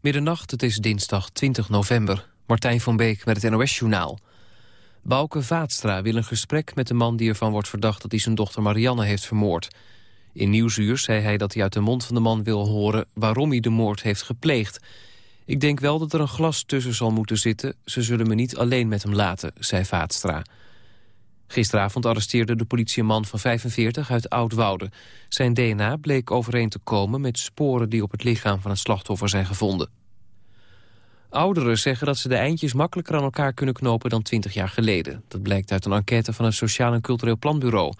Middernacht, het is dinsdag 20 november. Martijn van Beek met het NOS-journaal. Bouke Vaatstra wil een gesprek met de man die ervan wordt verdacht... dat hij zijn dochter Marianne heeft vermoord. In Nieuwsuur zei hij dat hij uit de mond van de man wil horen... waarom hij de moord heeft gepleegd. Ik denk wel dat er een glas tussen zal moeten zitten. Ze zullen me niet alleen met hem laten, zei Vaatstra. Gisteravond arresteerde de politie een man van 45 uit Oudwoude. Zijn DNA bleek overeen te komen met sporen die op het lichaam van het slachtoffer zijn gevonden. Ouderen zeggen dat ze de eindjes makkelijker aan elkaar kunnen knopen dan 20 jaar geleden. Dat blijkt uit een enquête van het Sociaal en Cultureel Planbureau.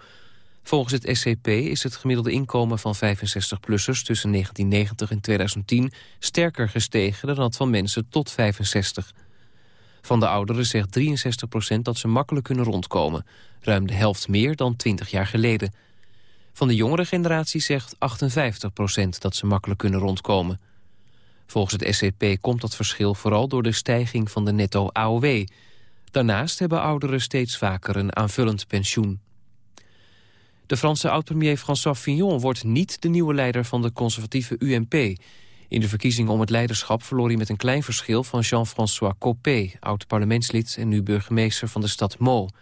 Volgens het SCP is het gemiddelde inkomen van 65-plussers tussen 1990 en 2010 sterker gestegen dan dat van mensen tot 65. Van de ouderen zegt 63 procent dat ze makkelijk kunnen rondkomen. Ruim de helft meer dan 20 jaar geleden. Van de jongere generatie zegt 58 procent dat ze makkelijk kunnen rondkomen. Volgens het SCP komt dat verschil vooral door de stijging van de netto AOW. Daarnaast hebben ouderen steeds vaker een aanvullend pensioen. De Franse oud-premier François Fillon wordt niet de nieuwe leider van de conservatieve UMP. In de verkiezing om het leiderschap verloor hij met een klein verschil van Jean-François Copé, oud-parlementslid en nu burgemeester van de stad Meaux.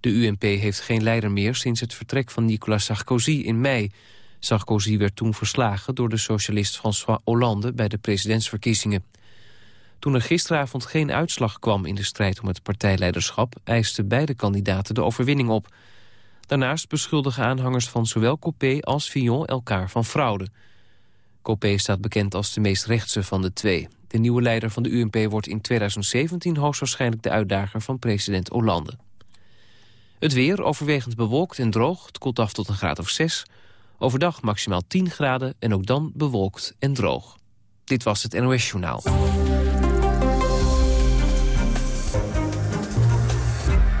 De UMP heeft geen leider meer sinds het vertrek van Nicolas Sarkozy in mei. Sarkozy werd toen verslagen door de socialist François Hollande bij de presidentsverkiezingen. Toen er gisteravond geen uitslag kwam in de strijd om het partijleiderschap... eisten beide kandidaten de overwinning op. Daarnaast beschuldigen aanhangers van zowel Copé als Fillon elkaar van fraude. Copé staat bekend als de meest rechtse van de twee. De nieuwe leider van de UMP wordt in 2017 hoogstwaarschijnlijk de uitdager van president Hollande. Het weer overwegend bewolkt en droog. Het koelt af tot een graad of 6. Overdag maximaal 10 graden en ook dan bewolkt en droog. Dit was het NOS Journaal.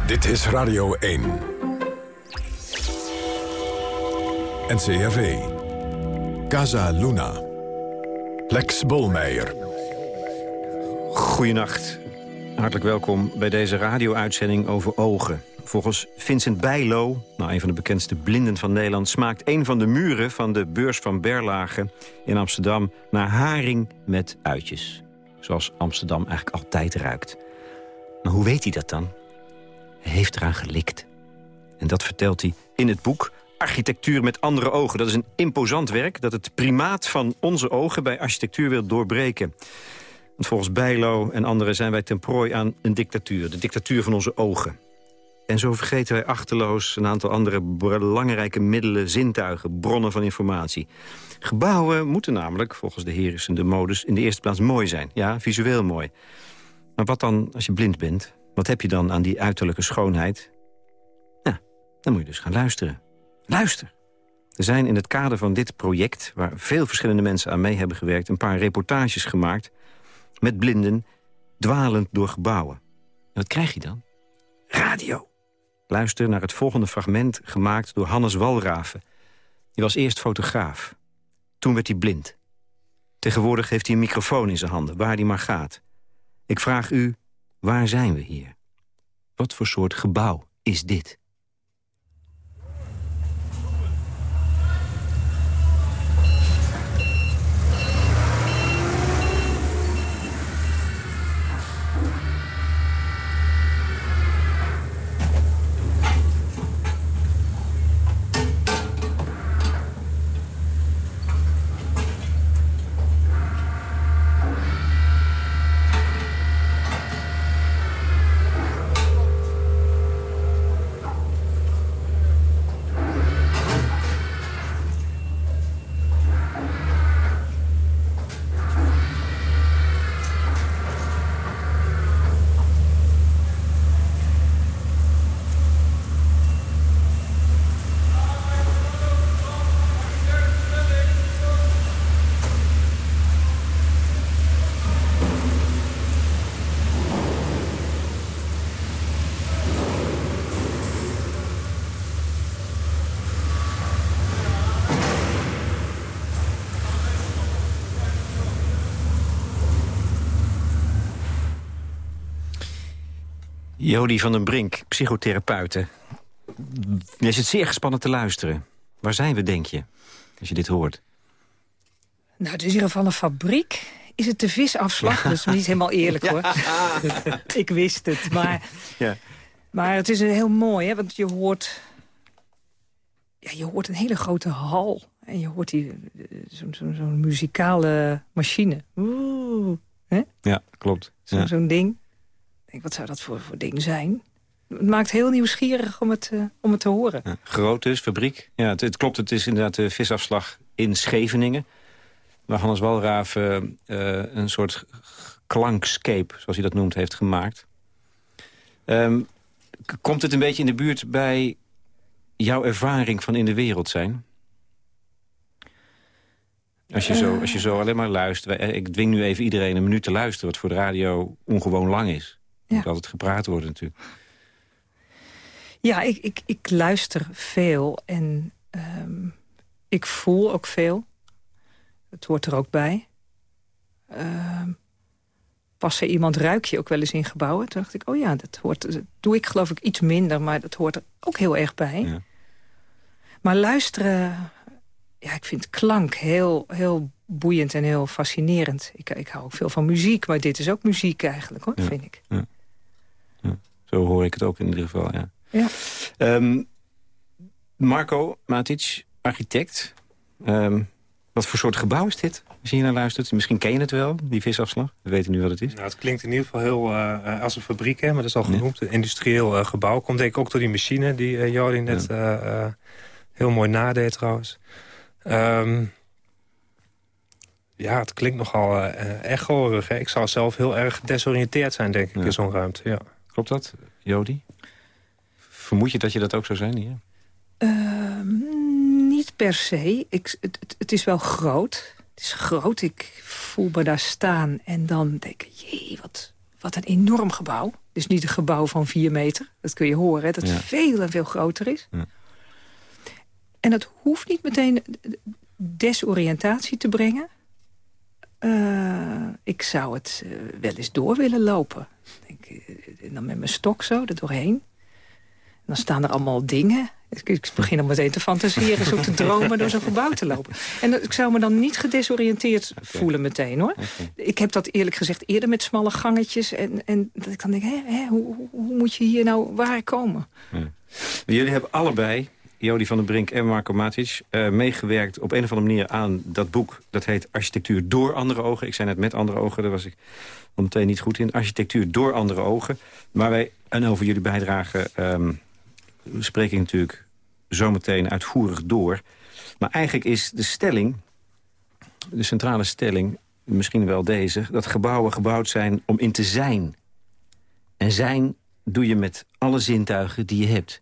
Dit is Radio 1. NCRV. Casa Luna. Lex Bolmeijer. Goedenacht. Hartelijk welkom bij deze radio-uitzending over ogen. Volgens Vincent Bijlo, nou een van de bekendste blinden van Nederland... smaakt een van de muren van de beurs van Berlage in Amsterdam... naar haring met uitjes. Zoals Amsterdam eigenlijk altijd ruikt. Maar hoe weet hij dat dan? Hij heeft eraan gelikt. En dat vertelt hij in het boek Architectuur met andere ogen. Dat is een imposant werk dat het primaat van onze ogen bij architectuur wil doorbreken. Want volgens Bijlo en anderen zijn wij ten prooi aan een dictatuur. De dictatuur van onze ogen. En zo vergeten wij achterloos een aantal andere belangrijke middelen, zintuigen, bronnen van informatie. Gebouwen moeten namelijk, volgens de heersende modus, in de eerste plaats mooi zijn. Ja, visueel mooi. Maar wat dan als je blind bent? Wat heb je dan aan die uiterlijke schoonheid? Ja, dan moet je dus gaan luisteren. Luister. Er zijn in het kader van dit project, waar veel verschillende mensen aan mee hebben gewerkt... een paar reportages gemaakt met blinden, dwalend door gebouwen. En wat krijg je dan? Radio. Luister naar het volgende fragment gemaakt door Hannes Walraven. Die was eerst fotograaf. Toen werd hij blind. Tegenwoordig heeft hij een microfoon in zijn handen, waar hij maar gaat. Ik vraag u, waar zijn we hier? Wat voor soort gebouw is dit? Jody van den Brink, psychotherapeute. Je zit zeer gespannen te luisteren. Waar zijn we, denk je, als je dit hoort? Nou, het is in ieder geval een fabriek is het de visafslag? Dat is niet helemaal eerlijk, hoor. ik wist het, maar... Ja. Maar het is heel mooi, hè, want je hoort... Ja, je hoort een hele grote hal. En je hoort die zo'n zo, zo muzikale machine. Oeh, hè? Ja, klopt. Zo'n ja. ding. Denk, wat zou dat voor, voor ding zijn? Het maakt heel nieuwsgierig om het, uh, om het te horen. Ja, groot dus, fabriek. Ja, het, het, klopt, het is inderdaad de visafslag in Scheveningen. Waar Hannes Walraaf uh, een soort klankscape, zoals hij dat noemt, heeft gemaakt. Um, komt het een beetje in de buurt bij jouw ervaring van in de wereld zijn? Als je, zo, als je zo alleen maar luistert. Ik dwing nu even iedereen een minuut te luisteren... wat voor de radio ongewoon lang is. Er moet altijd gepraat worden natuurlijk. Ja, ik, ik, ik luister veel en um, ik voel ook veel. Het hoort er ook bij. Um, pas er iemand ruik je ook wel eens in gebouwen. Toen dacht ik, oh ja, dat, hoort, dat doe ik geloof ik iets minder... maar dat hoort er ook heel erg bij. Ja. Maar luisteren, ja, ik vind klank heel, heel boeiend en heel fascinerend. Ik, ik hou ook veel van muziek, maar dit is ook muziek eigenlijk, hoor, vind ik. Ja. Zo hoor ik het ook in ieder geval, ja. ja. Um, Marco Matic, architect. Um, wat voor soort gebouw is dit, als je hier naar luistert? Misschien ken je het wel, die visafslag. We weten nu wat het is. Nou, het klinkt in ieder geval heel uh, als een fabriek, hè, maar dat is al genoemd. Een industrieel uh, gebouw. Komt denk ik ook door die machine die uh, net ja. heel mooi nadeed trouwens. Um, ja, het klinkt nogal echorig. Hè. Ik zou zelf heel erg desoriënteerd zijn, denk ik, in zo'n ruimte. Ja. Klopt dat, Jody? Vermoed je dat je dat ook zou zijn hier? Ehm, niet per se. Ik, het, het, is wel groot. Het is groot. Ik voel me daar staan en dan denk ik... jee, wat, wat een enorm gebouw. Het is niet een gebouw van vier meter. Dat kun je horen, hè, dat het veel en veel groter is. Ja. En dat hoeft niet meteen desoriëntatie te brengen. Uh, ik zou het uh, wel eens door willen lopen. Denk, uh, dan met mijn stok zo, er doorheen. En dan staan er allemaal dingen. Ik begin al meteen te fantaseren, zo te dromen door zo'n gebouw te lopen. En ik zou me dan niet gedesoriënteerd voelen meteen, hoor. Ik heb dat eerlijk gezegd eerder met smalle gangetjes. En, en dat ik dan denk, hè, hè, hoe, hoe, moet je hier nou waar komen? Ja. Jullie hebben allebei Jody van den Brink en Marco Matic... Uh, meegewerkt op een of andere manier aan dat boek. Dat heet Architectuur door andere ogen. Ik zei net met andere ogen, daar was ik al meteen niet goed in. Architectuur door andere ogen. Maar wij, en over jullie bijdrage, um, spreek ik natuurlijk zometeen uitvoerig door. Maar eigenlijk is de stelling, de centrale stelling... misschien wel deze, dat gebouwen gebouwd zijn om in te zijn. En zijn doe je met alle zintuigen die je hebt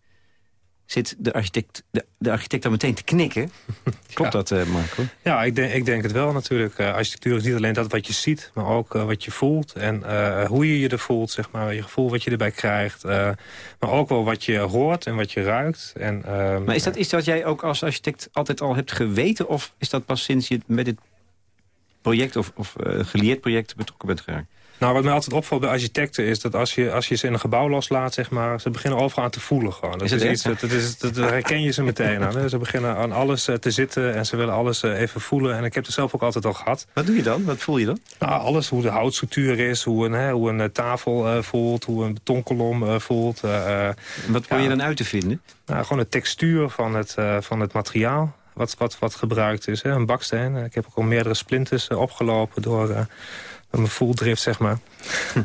zit de architect, de, de architect dan meteen te knikken. Klopt dat, uh, Marco? Ja, ik denk, ik denk het wel natuurlijk. Uh, architectuur is niet alleen dat wat je ziet, maar ook uh, wat je voelt. En hoe je je er voelt, zeg maar. Je gevoel wat je erbij krijgt. maar ook wel wat je hoort en wat je ruikt. En, maar is dat iets wat jij ook als architect altijd al hebt geweten? Of is dat pas sinds je met dit project of, of geleerd project betrokken bent geraakt? Nou, wat mij altijd opvalt bij architecten is dat als je, als je ze in een gebouw loslaat, zeg maar, ze beginnen overal aan te voelen gewoon. Dat is, iets, dat, is, dat, herken je ze meteen aan. Hè? Ze beginnen aan alles eh, te zitten en ze willen alles eh, even voelen. En ik heb het zelf ook altijd al gehad. Wat doe je dan? Wat voel je dan? Nou, alles. Hoe de houtstructuur is, hoe een, hè, hoe een eh, tafel voelt, hoe een betonkolom voelt. wat probeer je dan uit te vinden? Nou, gewoon de textuur van het, van het materiaal. Wat, wat, wat gebruikt is. Hè? Een baksteen. Ik heb ook al meerdere splinters opgelopen door mijn voeldrift, zeg maar.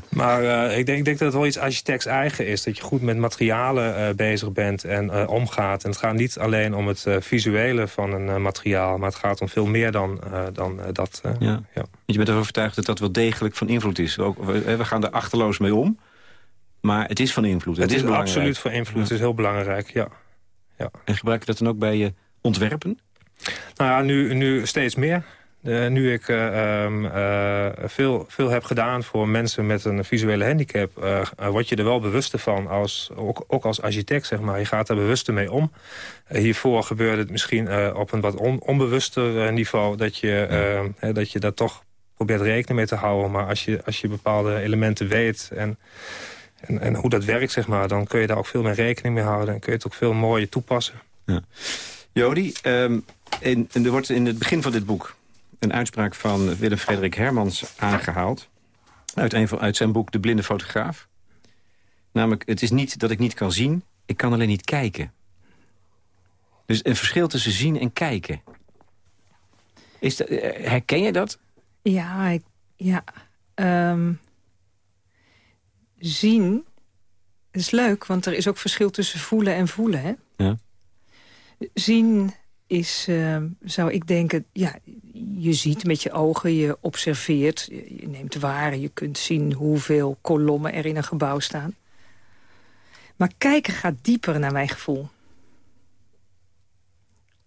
maar uh, ik, denk, ik denk dat het wel iets architects eigen is. Dat je goed met materialen uh, bezig bent en uh, omgaat. En het gaat niet alleen om het visuele van een materiaal... maar het gaat om veel meer dan, dan dat. Ja. ja. Je bent ervan overtuigd dat dat wel degelijk van invloed is. Ook, we, we gaan er achterloos mee om. Maar het is van invloed. Het, het is, is absoluut van invloed. Het is heel belangrijk, ja. ja. En gebruik je dat dan ook bij je ontwerpen? Nou ja, nu, nu steeds meer. Uh, nu ik uh, um, uh, veel, veel heb gedaan voor mensen met een visuele handicap... word je er wel bewuster van, als, ook, ook, als architect, zeg maar. Je gaat er bewuster mee om. hiervoor gebeurde het misschien op een wat on, onbewuster niveau... Dat je, ehm, dat je daar toch probeert rekening mee te houden. Maar als je, als je bepaalde elementen weet en, en, en hoe dat werkt, zeg maar... dan kun je daar ook veel meer rekening mee houden. En kun je het ook veel mooier toepassen. Ja. Jody, um, in, er wordt in het begin van dit boek een uitspraak van Willem-Frederik Hermans aangehaald. Uit, een uit zijn boek De Blinde Fotograaf. Namelijk, het is niet dat ik niet kan zien, ik kan alleen niet kijken. Dus een verschil tussen zien en kijken. Is dat, eh, herken je dat? Ja, ik, ja. Ehm, zien is leuk, want er is ook verschil tussen voelen en voelen. Hè? Ja. Zien is, ehm, zou ik denken, ja, je ziet met je ogen, je observeert, je, je neemt waar, je kunt zien hoeveel kolommen er in een gebouw staan. Maar kijken gaat dieper naar mijn gevoel.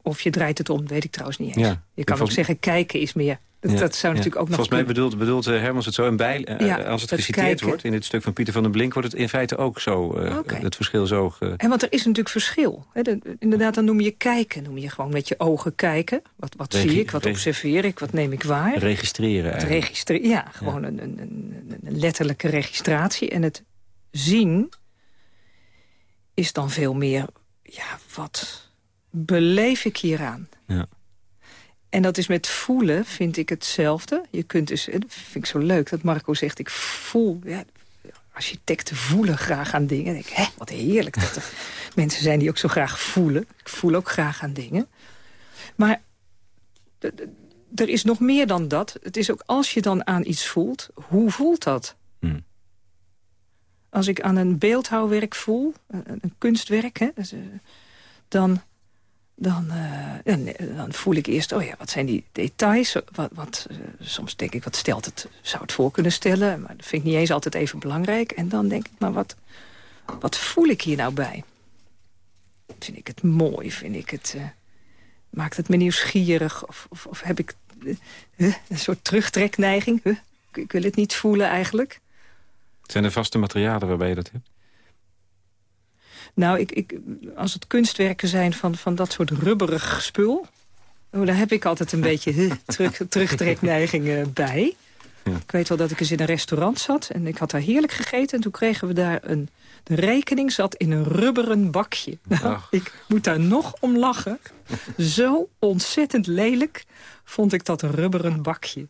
Of je draait het om, weet ik trouwens niet eens. Ja. Je kan ook zeggen, kijken is meer. Dat, Ja, dat zou ja. natuurlijk ook nog Volgens mij kunnen. bedoelt, bedoelt eh, Hermans het zo en bij. eh, Ja, als het geciteerd kijken. wordt in dit stuk van Pieter van den Blink... wordt het in feite ook zo, eh, het verschil zo... ge- En want er is natuurlijk verschil. Hè? De- inderdaad, dan noem je kijken. Noem je gewoon met je ogen kijken. Wat, wat Regi- zie ik, wat observeer ik, wat neem ik waar? registreren Het eigenlijk. registreren, ja, gewoon Een, een, een, een letterlijke registratie. En het zien is dan veel meer, ja, wat beleef ik hieraan? Ja. En dat is met voelen, vind ik hetzelfde. Je kunt dus, en dat vind ik zo leuk dat Marco zegt, ik voel... Ja, architecten voelen graag aan dingen. En ik, hè, wat heerlijk dat er mensen zijn die ook zo graag voelen. Ik voel ook graag aan dingen. Maar er is nog meer dan dat. Het is ook als je dan aan iets voelt, hoe voelt dat? Hm. Als ik aan een beeldhouwwerk voel, een, een kunstwerk... Hè, dus, eh, dan, dan, eh, dan voel ik eerst, oh ja, wat zijn die details? Wat, wat, eh, soms denk ik, wat stelt het, zou het voor kunnen stellen? Maar dat vind ik niet eens altijd even belangrijk. En dan denk ik, maar wat, wat voel ik hier nou bij? Vind ik het mooi? Vind ik het, eh, maakt het me nieuwsgierig? Of, of, of heb ik een soort terugtrekneiging? Ik wil het niet voelen eigenlijk. Zijn er vaste materialen waarbij je dat hebt? Nou, ik, ik, als het kunstwerken zijn van, van dat soort rubberig spul... Oh, daar heb ik altijd een beetje huh, terug, terugtrekneiging eh, bij. Ja. Ik weet wel dat ik eens in een restaurant zat en ik had daar heerlijk gegeten. En toen kregen we daar een... De rekening zat in een rubberen bakje. Nou, ik moet daar nog om lachen. Zo ontzettend lelijk vond ik dat rubberen bakje.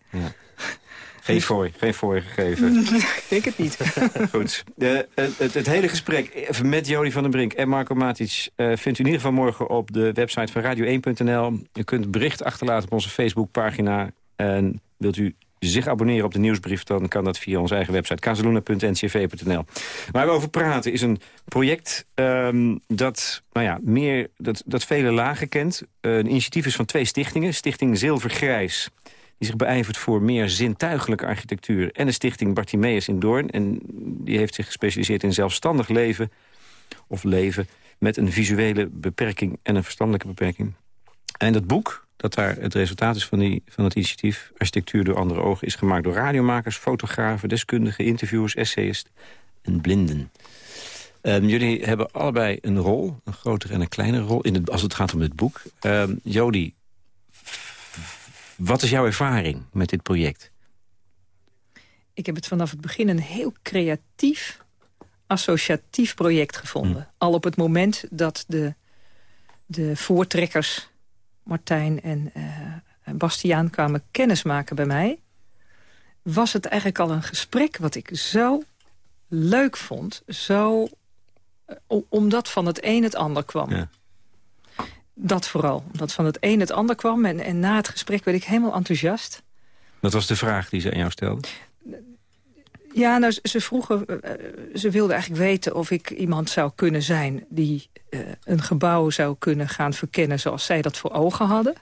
Geen fooi, geen fooi gegeven. ik denk het niet. Goed. De, het, het, het hele gesprek met Jody van den Brink en Marco Matic... eh, vindt u in ieder geval morgen op de website van radio1.nl. U kunt bericht achterlaten op onze Facebookpagina. En wilt u zich abonneren op de nieuwsbrief... dan kan dat via onze eigen website kazeluna.ncv.nl. Waar we over praten is een project ehm, dat, nou ja, meer, dat, dat vele lagen kent. Eh, een initiatief is van twee stichtingen. Stichting Zilvergrijs die zich beijvert voor meer zintuigelijke architectuur... en de stichting Bartimeus in Doorn. En die heeft zich gespecialiseerd in zelfstandig leven... of leven met een visuele beperking en een verstandelijke beperking. En dat boek, dat daar het resultaat is van, die, van het initiatief... Architectuur door andere ogen, is gemaakt door radiomakers... fotografen, deskundigen, interviewers, essayisten en blinden. Ehm, jullie hebben allebei een rol, een grotere en een kleinere rol... In het, als het gaat om het boek. Ehm Jody, wat is jouw ervaring met dit project? Ik heb het vanaf het begin een heel creatief, associatief project gevonden. Al op het moment dat de, de voortrekkers, Martijn en eh, en Bastiaan, kwamen kennismaken bij mij... was het eigenlijk al een gesprek wat ik zo leuk vond. Zo, eh, omdat van het een het ander kwam. Ja. Dat vooral. Omdat van het een het ander kwam. En, en na het gesprek werd ik helemaal enthousiast. Dat was de vraag die ze aan jou stelde. Ja, nou, ze- vroegen, eh, ze wilden eigenlijk weten of ik iemand zou kunnen zijn... die eh, een gebouw zou kunnen gaan verkennen zoals zij dat voor ogen hadden.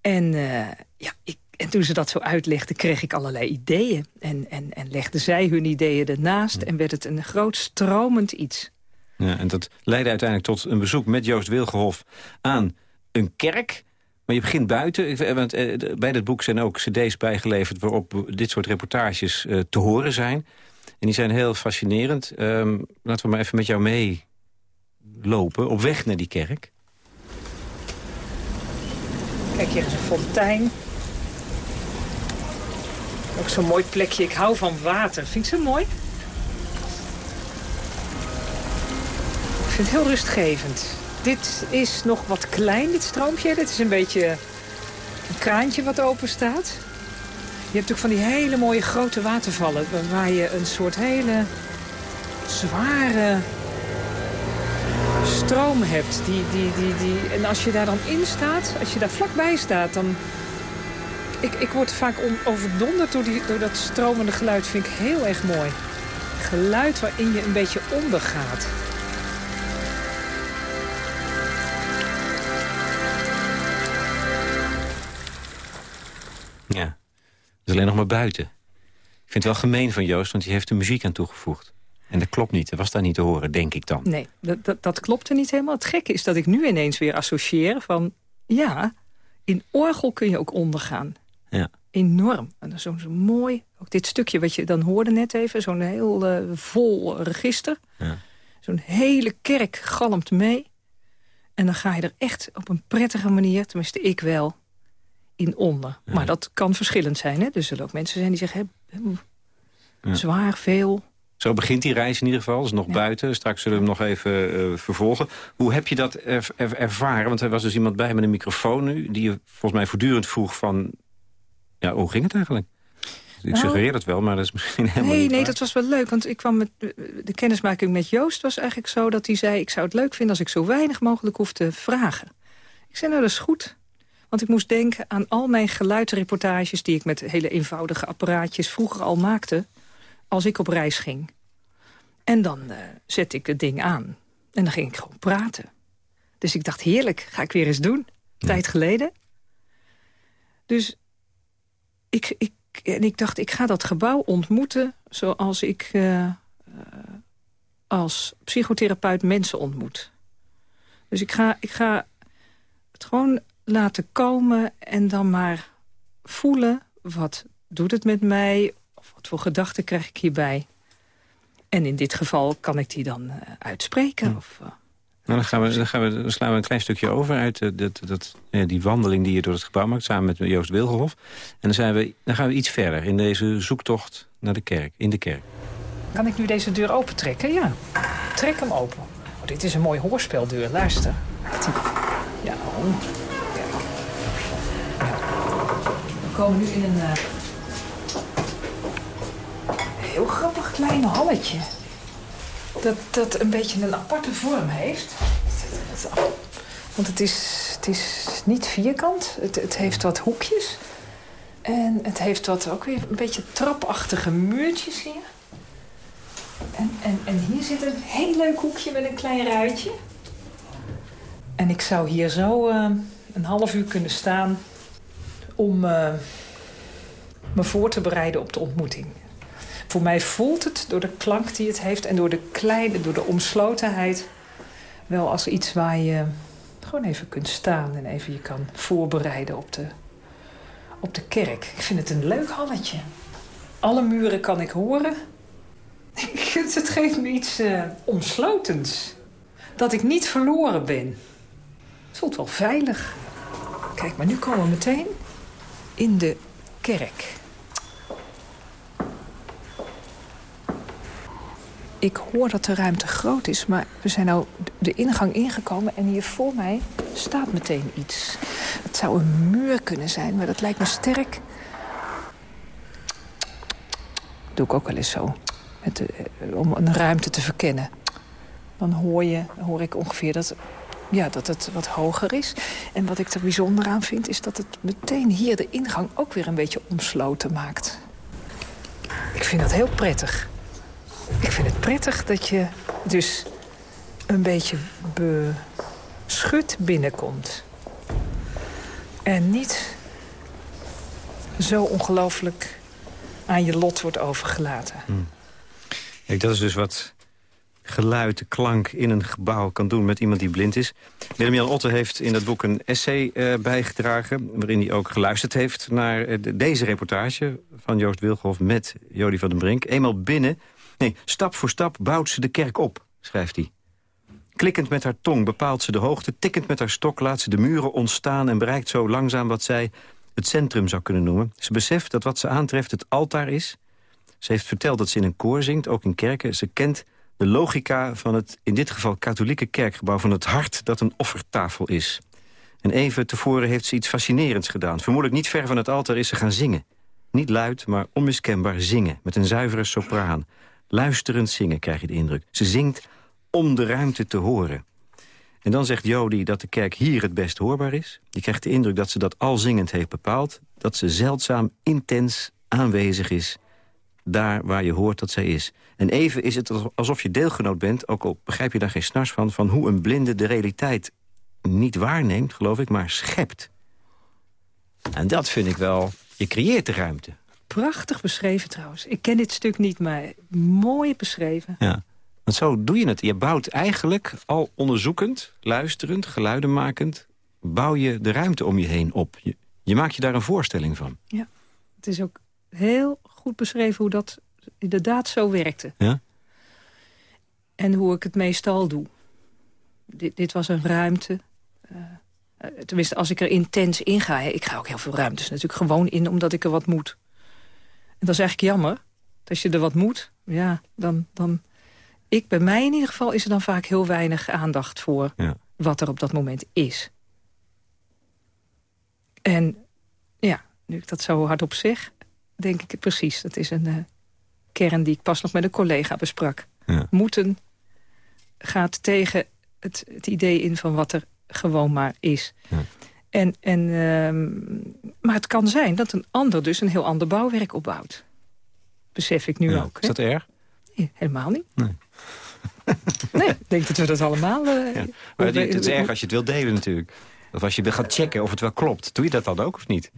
En, eh, ja, ik, en toen ze dat zo uitlegden, kreeg ik allerlei ideeën. En, en, en legden zij hun ideeën ernaast en werd het een groot stromend iets. Ja, en dat leidde uiteindelijk tot een bezoek met Joost Wilgenhof aan een kerk. Maar je begint buiten. Want eh, bij dat boek zijn ook cd's bijgeleverd... waarop dit soort reportages eh, te horen zijn. En die zijn heel fascinerend. Ehm, laten we maar even met jou meelopen. Op weg naar die kerk. Kijk, hier is een fontein. Ook zo'n mooi plekje. Ik hou van water. Vind je zo mooi? Vind het heel rustgevend. Dit is nog wat klein, dit stroompje. Dit is een beetje een kraantje wat open staat. Je hebt ook van die hele mooie grote watervallen... waar je een soort hele zware stroom hebt. Die, die, die, die, en als je daar dan in staat, als je daar vlakbij staat... dan ik, ik word vaak overdonderd door, die, door dat stromende geluid. vind ik heel erg mooi. Geluid waarin je een beetje ondergaat. Alleen nog maar buiten. Ik vind het wel gemeen van Joost, want hij heeft de muziek aan toegevoegd. En dat klopt niet, dat was daar niet te horen, denk ik dan. Nee, dat, dat, dat klopte niet helemaal. Het gekke is dat ik nu ineens weer associeer van... ja, in orgel kun je ook ondergaan. Ja. Enorm. En dat is zo'n zo mooi... Ook dit stukje wat je dan hoorde net even, zo'n heel uh, vol register. Ja. Zo'n hele kerk galmt mee. En dan ga je er echt op een prettige manier, tenminste ik wel, in onder. Ja. Maar dat kan verschillend zijn. Hè? Dus er zullen ook mensen zijn die zeggen, hè, Ja. zwaar, veel. Zo begint die reis in ieder geval. Dat is nog Ja. buiten. Straks zullen we hem nog even eh, vervolgen. Hoe heb je dat er- er- ervaren? Want er was dus iemand bij met een microfoon nu... die je volgens mij voortdurend vroeg van... Ja, hoe ging het eigenlijk? Ik Nou- suggereer het wel, maar dat is misschien helemaal Nee, niet nee, dat was wel leuk. Want ik kwam met de kennismaking met Joost was eigenlijk zo dat hij zei... ik zou het leuk vinden als ik zo weinig mogelijk hoef te vragen. Ik zei, nou, dat is goed. Want ik moest denken aan al mijn geluidsreportages... die ik met hele eenvoudige apparaatjes vroeger al maakte... als ik op reis ging. En dan eh zette ik het ding aan. En dan ging ik gewoon praten. Dus ik dacht, heerlijk, ga ik weer eens doen. Tijd geleden. Dus ik, ik, en ik dacht, ik ga dat gebouw ontmoeten... zoals ik eh, eh, als psychotherapeut mensen ontmoet. Dus ik ga, ik ga het gewoon laten komen en dan maar voelen... wat doet het met mij, of wat voor gedachten krijg ik hierbij. En in dit geval kan ik die dan eh, uitspreken. Of, eh, Nou, dan, gaan we, dan, gaan we, dan slaan we een klein stukje over uit eh, dat, dat, die wandeling die je door het gebouw maakt... samen met Joost Wilgenhof. En dan, zijn we, dan gaan we iets verder in deze zoektocht naar de kerk, in de kerk. Kan ik nu deze deur opentrekken? Ja. Trek hem open. Oh, dit is een mooi hoorspeldeur. Luister. Ja, oh. Komen nu in een... eh, heel grappig klein halletje. Dat, dat een beetje een aparte vorm heeft. Want het is, het is niet vierkant. Het, het heeft wat hoekjes. En het heeft wat ook weer een beetje trapachtige muurtjes hier. En, en, en hier zit een heel leuk hoekje met een klein ruitje. En ik zou hier zo eh, een half uur kunnen staan om eh, me voor te bereiden op de ontmoeting. Voor mij voelt het door de klank die het heeft en door de kleine, door de omslotenheid, wel als iets waar je gewoon even kunt staan en even je kan voorbereiden op de, op de kerk. Ik vind het een leuk halletje. Alle muren kan ik horen. het geeft me iets eh, omslotens. Dat ik niet verloren ben. Het voelt wel veilig. Kijk, maar nu komen we meteen in de kerk. Ik hoor dat de ruimte groot is, maar we zijn nou de ingang ingekomen... en hier voor mij staat meteen iets. Het zou een muur kunnen zijn, maar dat lijkt me sterk. Doe ik ook wel eens zo. Met eh, om een ruimte te verkennen. Dan hoor, je, hoor ik ongeveer dat, ja, dat het wat hoger is. En wat ik er bijzonder aan vind... is dat het meteen hier de ingang ook weer een beetje omsloten maakt. Ik vind dat heel prettig. Ik vind het prettig dat je dus een beetje beschut binnenkomt. En niet zo ongelooflijk aan je lot wordt overgelaten. Kijk, dat is dus wat geluid, klank in een gebouw kan doen met iemand die blind is. Willem-Jan Otte heeft in dat boek een essay eh, bijgedragen... waarin hij ook geluisterd heeft naar eh, de- deze reportage... van Joost Wilghoff met Jody van den Brink. Eenmaal binnen, nee, stap voor stap bouwt ze de kerk op, schrijft hij. Klikkend met haar tong bepaalt ze de hoogte... tikkend met haar stok laat ze de muren ontstaan... en bereikt zo langzaam wat zij het centrum zou kunnen noemen. Ze beseft dat wat ze aantreft het altaar is... Ze heeft verteld dat ze in een koor zingt, ook in kerken. Ze kent de logica van het, in dit geval katholieke kerkgebouw... van het hart dat een offertafel is. En even tevoren heeft ze iets fascinerends gedaan. Vermoedelijk niet ver van het altaar is ze gaan zingen. Niet luid, maar onmiskenbaar zingen, met een zuivere sopraan. Luisterend zingen, krijg je de indruk. Ze zingt om de ruimte te horen. En dan zegt Jody dat de kerk hier het best hoorbaar is. Je krijgt de indruk dat ze dat al zingend heeft bepaald. Dat ze zeldzaam intens aanwezig is daar waar je hoort dat zij is. En even is het alsof je deelgenoot bent, ook al begrijp je daar geen snars van... van hoe een blinde de realiteit niet waarneemt, geloof ik, maar schept. En dat vind ik wel... Je creëert de ruimte. Prachtig beschreven trouwens. Ik ken dit stuk niet, maar mooi beschreven. Ja. Want zo doe je het. Je bouwt eigenlijk al onderzoekend, luisterend, geluidenmakend... bouw je de ruimte om je heen op. Je, je maakt je daar een voorstelling van. Ja, het is ook heel goed beschreven hoe dat inderdaad zo werkte. Ja? En hoe ik het meestal doe. Dit, dit was een ruimte. Uh, tenminste, als ik er intens in ga. Ik ga ook heel veel ruimtes natuurlijk gewoon in, omdat ik er wat moet. En dat is eigenlijk jammer. Als je er wat moet, ja, dan... dan ik, bij mij in ieder geval is er dan vaak heel weinig aandacht voor... Ja. wat er op dat moment is. En ja, nu ik dat zo hardop zeg denk ik precies. Dat is een uh, kern die ik pas nog met een collega besprak. Ja. Moeten gaat tegen het, het, idee in van wat er gewoon maar is. Ja. En, en, uh, maar het kan zijn dat een ander dus een heel ander bouwwerk opbouwt. Besef ik nu ja. ook. Is dat erg? Nee, helemaal niet. Nee. nee, ik denk dat we dat allemaal... Uh, ja. Maar het is erg als je het wilt delen natuurlijk. Of als je wil gaan checken of het wel klopt. Doe je dat dan ook of niet?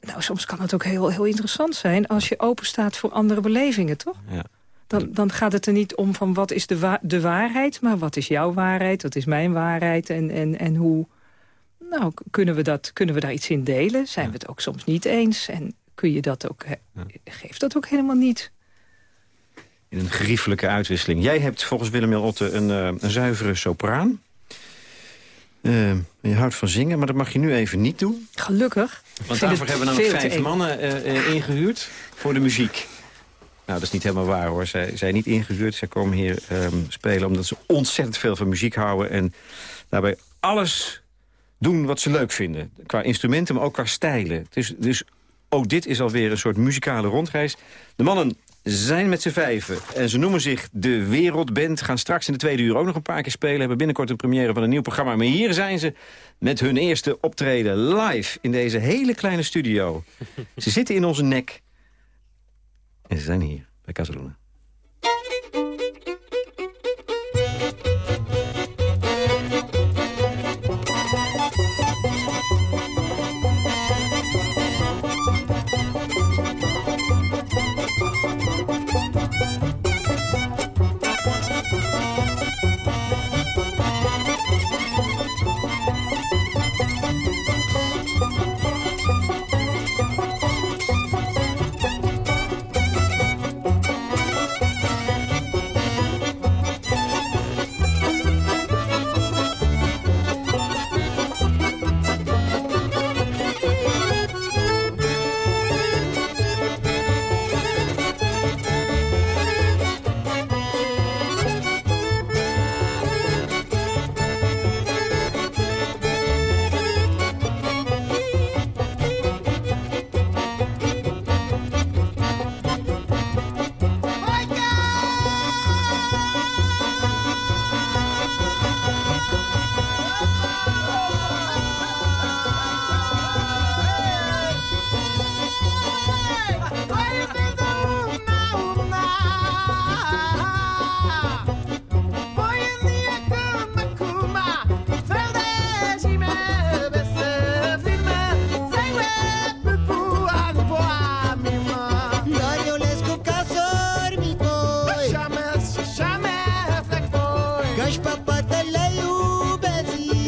Nou, soms kan het ook heel, heel interessant zijn als je open staat voor andere belevingen, toch? Ja. Dan, dan gaat het er niet om van wat is de, wa de waarheid, maar wat is jouw waarheid, wat is mijn waarheid en, en, en hoe... Nou, kunnen we, dat, kunnen we daar iets in delen? Zijn Ja. we het ook soms niet eens? En kun je dat ook... Geeft dat ook helemaal niet? In een geriefelijke uitwisseling. Jij hebt volgens Willem Otte een, uh, een zuivere sopraan. Uh, je houdt van zingen, maar dat mag je nu even niet doen. Gelukkig. Want daarvoor hebben we dan vijf mannen uh, ingehuurd voor de muziek. Nou, dat is niet helemaal waar hoor. Zij zijn niet ingehuurd. Zij komen hier um, spelen omdat ze ontzettend veel van muziek houden. En daarbij alles doen wat ze leuk vinden. Qua instrumenten, maar ook qua stijlen. Dus, dus ook dit is alweer een soort muzikale rondreis. De mannen zijn met z'n vijven. En ze noemen zich De Wereldband. Gaan straks in de tweede uur ook nog een paar keer spelen. Hebben binnenkort een première van een nieuw programma. Maar hier zijn ze met hun eerste optreden live in deze hele kleine studio. ze zitten in onze nek. En ze zijn hier bij Casaluna.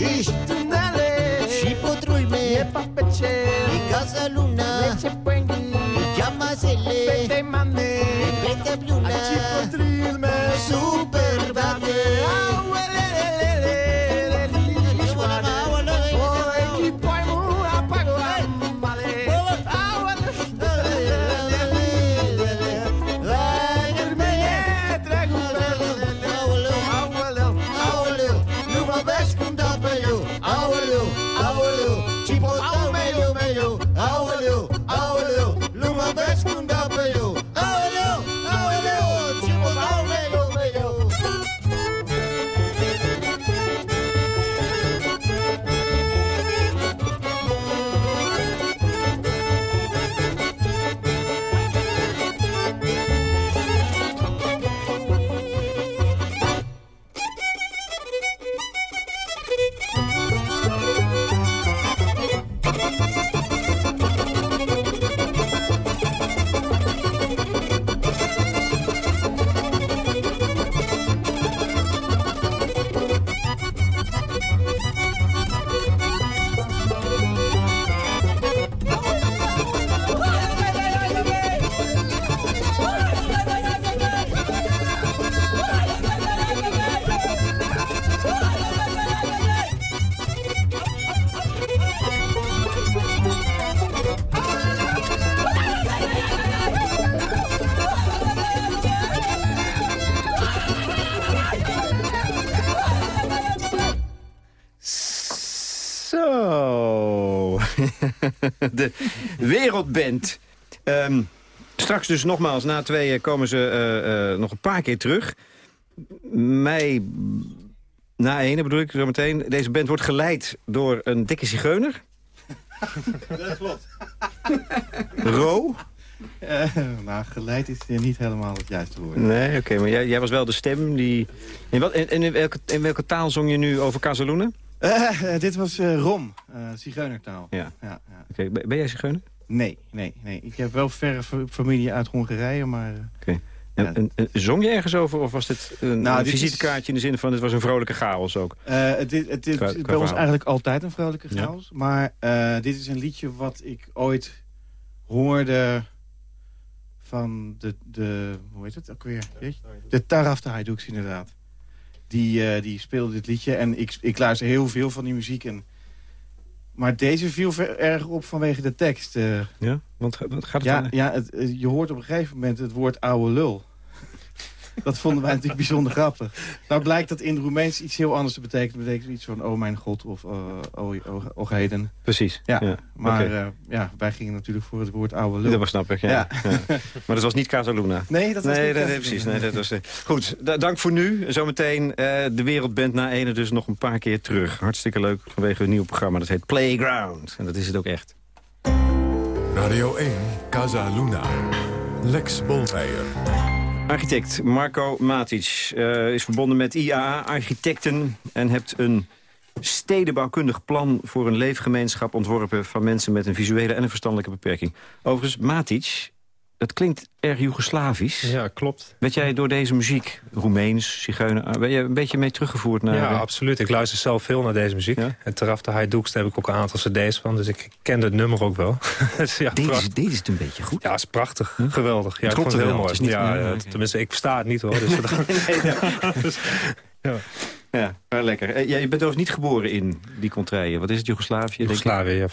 isto de Wereldband. Um, straks dus nogmaals, na tweeën komen ze uh, uh, nog een paar keer terug. Mei na ene bedoel ik zo meteen. Deze band wordt geleid door een dikke zigeuner. Dat klopt. Ro. Uh, nou, geleid is niet helemaal het juiste woord. Nee, oké, maar jij, jij, was wel de stem die... In, wat, in, in, welke, in welke taal zong je nu over Casaluna? Uh, dit was uh, Rom, zigeunertaal. Ja. ja, ja. Oké, okay. ben jij zigeuner? Nee, nee, nee. Ik heb wel verre familie uit Hongarije, maar... Oké. En, en, en, zong je ergens over of was dit een, nou, een visitekaartje in de zin van het was een vrolijke chaos ook? Uh, het, het, het, qua, bij ons eigenlijk altijd een vrolijke chaos. Ja. Maar uh, dit is een liedje wat ik ooit hoorde van de, de hoe heet het ook weer? De Taraf de inderdaad. Die, uh, die speelde dit liedje en ik, ik luister heel veel van die muziek. En, maar deze viel erg op vanwege de tekst. Uh, ja, want wat gaat het ja, ja het, je hoort op een gegeven moment het woord oude lul. Dat vonden wij natuurlijk bijzonder grappig. Nou blijkt dat in Roemeens iets heel anders te betekenen. Het betekent iets van, oh mijn god, of uh, oh, oh, oh, heden. Precies. Ja, ja. maar okay. uh, ja, wij gingen natuurlijk voor het woord oude lul. Dat snap ik, ja. ja. ja. Maar dat was niet Casaluna. Nee, dat was nee, niet precies. Nee, dat was, uh, goed, dank voor nu. Zometeen de Wereldband na ene dus nog een paar keer terug. Hartstikke leuk vanwege een nieuw programma. Dat heet Playground. En dat is het ook echt. Radio 1, Casa Luna. Lex Bolmeijer. Architect Marco Matic uh, is verbonden met IAA Architecten... en hebt een stedenbouwkundig plan voor een leefgemeenschap ontworpen... van mensen met een visuele en een verstandelijke beperking. Overigens, Matic, dat klinkt erg Joegoslavisch. Ja, klopt. Werd jij door deze muziek, Roemeens, Zigeuner... ben je een beetje mee teruggevoerd naar... Ja, absoluut. Ik luister zelf veel naar deze muziek. Ja? En Teraf de Hajdouks, daar heb ik ook een aantal cd's van. Dus ik ken het nummer ook wel. dus ja, deze, deze is het een beetje goed. Ja, is prachtig. Hm? Geweldig. Ja, het klopt heel mooi. Het niet, ja, ja, tenminste, ik versta het niet hoor. Dus nee, ja. ja. Ja, maar lekker. Ja, je bent overigens niet geboren in die contraien. Wat is het, Joegoslavië? Joegoslavië?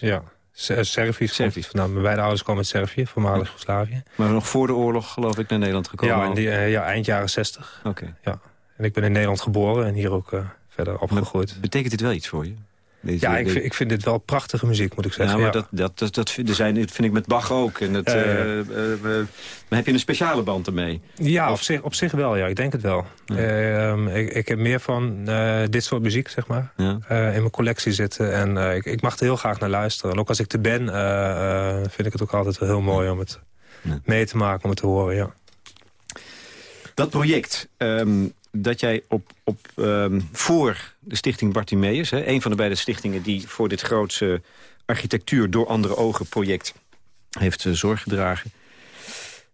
Ja. Servisch. Servisch. Nou, mijn beide ouders komen uit Servië, voormalig Joegoslavië. Maar nog voor de oorlog, geloof ik, naar Nederland gekomen? Ja, in die, uh, ja eind jaren zestig. Oké. Okay. Ja. En ik ben in Nederland geboren en hier ook uh, verder opgegroeid. Maar betekent dit wel iets voor je? Deze, ja, ik vind, ik vind dit wel prachtige muziek, moet ik zeggen. Ja, maar ja. Dat, dat, dat, dat, vind, zijn, dat vind ik met Bach ook. En dat, uh, uh, uh, maar heb je een speciale band ermee? Ja, op zich, op zich wel, ja. Ik denk het wel. Ja. ik, ik heb meer van dit soort muziek, zeg maar, ja. in mijn collectie zitten. En ik, ik mag er heel graag naar luisteren. En ook als ik er ben, vind ik het ook altijd wel heel mooi om het mee te maken, om het te horen, ja. Dat project... Um, dat jij op, op um, voor de stichting Bartimeus... Hè, een van de beide stichtingen die voor dit grootste architectuur... door andere ogen project heeft uh, zorg gedragen.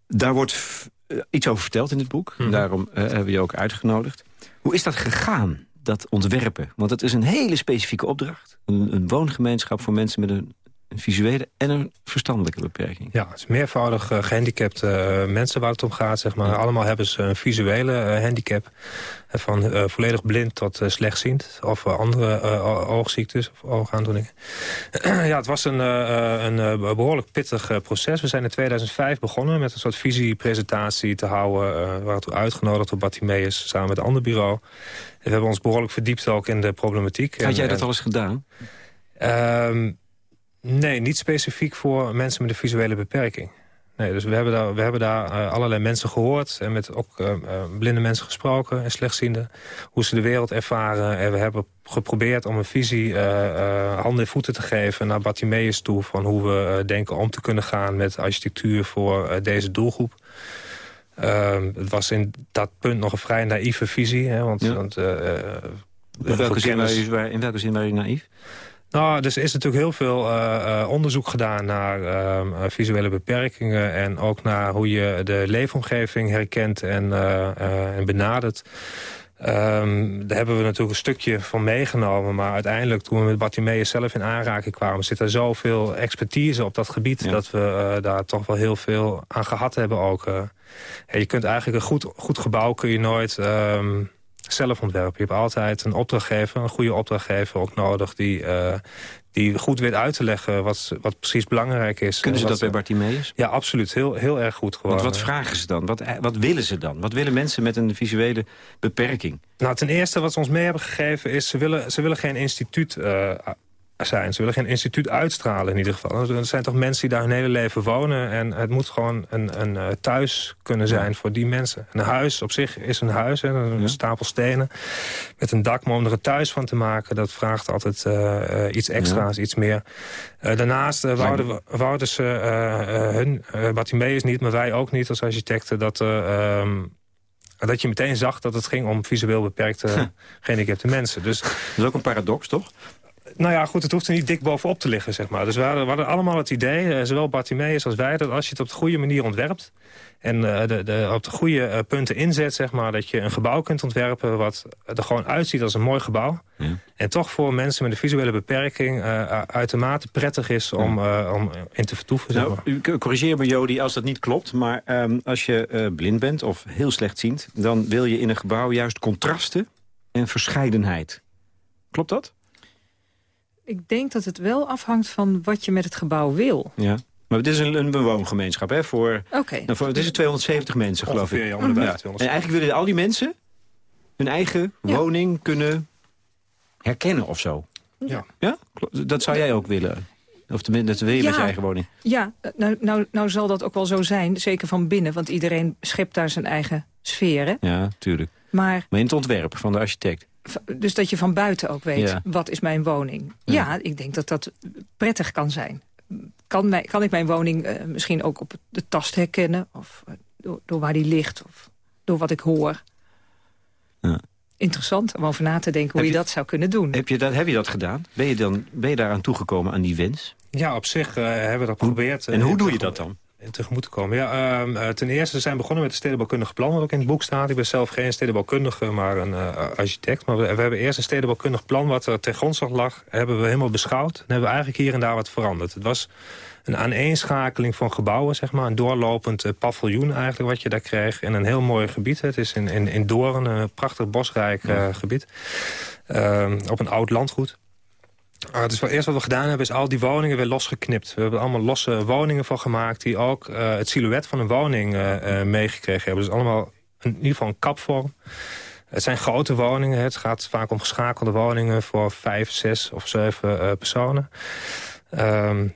Daar wordt uh, iets over verteld in het boek. Mm -hmm. Daarom uh, hebben we je ook uitgenodigd. Hoe is dat gegaan, dat ontwerpen? Want het is een hele specifieke opdracht. Een, een woongemeenschap voor mensen met een een visuele en een verstandelijke beperking. Ja, het is meervoudig uh, gehandicapte uh, mensen waar het om gaat. Zeg maar. Ja. Allemaal hebben ze een visuele uh, handicap. Van volledig blind tot slechtziend. Of andere oogziektes of oogaandoeningen. ja, het was een, een behoorlijk pittig proces. We zijn in 2005 begonnen met een soort visiepresentatie te houden. we waren uitgenodigd door Bartimeus samen met een ander bureau. En we hebben ons behoorlijk verdiept ook in de problematiek. Had en, jij dat al eens gedaan? Ehm, Nee, niet specifiek voor mensen met een visuele beperking. Nee, dus we hebben daar, we hebben daar uh, allerlei mensen gehoord... en met ook uh, uh, blinde mensen gesproken en slechtzienden... hoe ze de wereld ervaren. En we hebben geprobeerd om een visie handen en voeten te geven... naar Bartimeus toe van hoe we denken om te kunnen gaan... met architectuur voor deze doelgroep. Ehm, het was in dat punt nog een vrij naïeve visie. Hè, want, ja. want, in, welke zin je, in welke zin ben je naïef? Nou, dus er is natuurlijk heel veel uh, uh, onderzoek gedaan naar uh, visuele beperkingen... en ook naar hoe je de leefomgeving herkent en, en benadert. Um, daar hebben we natuurlijk een stukje van meegenomen. Maar uiteindelijk, toen we met Bartimeus zelf in aanraking kwamen... zit er zoveel expertise op dat gebied... Ja. dat we daar toch wel heel veel aan gehad hebben ook. je kunt eigenlijk een goed, goed gebouw kun je nooit... Um, zelf ontwerpen. Je hebt altijd een opdrachtgever, een goede opdrachtgever ook nodig... die, uh, die goed weet uit te leggen wat, wat precies belangrijk is. Kunnen ze dat bij Bartimeus? Ja, absoluut. Heel, heel erg goed gewoon. Want wat vragen ze dan? Wat, wat willen ze dan? Wat willen mensen met een visuele beperking? Nou, ten eerste wat ze ons mee hebben gegeven is... ze willen, ze willen geen instituut... Uh, zijn. Ze willen geen instituut uitstralen in ieder geval. Er zijn toch mensen die daar hun hele leven wonen. En het moet gewoon een, een, een thuis kunnen zijn voor die mensen. Een huis op zich is een huis. Hè, een stapel stenen met een dak. Maar om er een thuis van te maken, dat vraagt altijd uh, iets extra's, iets meer. Daarnaast wouden, wouden ze hun, Bartimeus niet, maar wij ook niet als architecten... dat um, dat je meteen zag dat het ging om visueel beperkte gehandicapte mensen. Dus, dat is ook een paradox, toch? Nou ja, goed, het hoeft er niet dik bovenop te liggen, zeg maar. Dus we hadden, we hadden allemaal het idee, uh, zowel Bartimeus als wij... dat als je het op de goede manier ontwerpt... en uh, de, de, op de goede uh, punten inzet, zeg maar... dat je een gebouw kunt ontwerpen wat er gewoon uitziet als een mooi gebouw... Ja. en toch voor mensen met een visuele beperking... uitermate prettig is om, om in te vertoeven, zeg nou, U corrigeer me, Jody, als dat niet klopt... maar um, als je blind bent of heel slechtziend... dan wil je in een gebouw juist contrasten en verscheidenheid. Klopt dat? Ik denk dat het wel afhangt van wat je met het gebouw wil. Ja. Maar het is een, een bewoongemeenschap, hè? Voor, Oké. nou, het is 270 mensen, geloof ik. Ja, ja. En eigenlijk willen al die mensen hun eigen woning kunnen herkennen of zo. Ja. ja? Dat zou jij ook willen? Of tenminste, dat wil je met je eigen woning? Ja, nou, nou, nou zal dat ook wel zo zijn. Zeker van binnen, want iedereen schept daar zijn eigen sfeer. Hè? Ja, tuurlijk. Maar, maar in het ontwerp van de architect? Dus dat je van buiten ook weet, wat is mijn woning? Ja. ja. ik denk dat dat prettig kan zijn. Kan, mij, kan ik mijn woning uh, misschien ook op de tast herkennen? Of uh, door, door, waar die ligt? Of door wat ik hoor? Ja. Interessant om over na te denken hoe je, je, dat zou kunnen doen. Heb je dat, heb je dat gedaan? Ben je, dan, ben je daaraan toegekomen aan die wens? Ja, op zich uh, hebben we dat geprobeerd. En hoe doe je dat dan? Tegemoet te komen. Ja, uh, ten eerste zijn we begonnen met het stedenbouwkundige plan... wat ook in het boek staat. Ik ben zelf geen stedenbouwkundige, maar een uh, architect. Maar we, we, hebben eerst een stedenbouwkundig plan... wat er ten grondslag lag, hebben we helemaal beschouwd. En hebben we eigenlijk hier en daar wat veranderd. Het was een aaneenschakeling van gebouwen, zeg maar. Een doorlopend uh, paviljoen eigenlijk wat je daar kreeg. In een heel mooi gebied. Het is in, in, in Doorn, een prachtig bosrijk gebied. Ehm, op een oud landgoed. Uh, dus wat eerst wat we gedaan hebben is al die woningen weer losgeknipt. We hebben er allemaal losse woningen van gemaakt... die ook uh, het silhouet van een woning uh, meegekregen hebben. Dus allemaal in ieder geval een kapvorm. Het zijn grote woningen. Het gaat vaak om geschakelde woningen... voor vijf, zes of zeven personen. Um,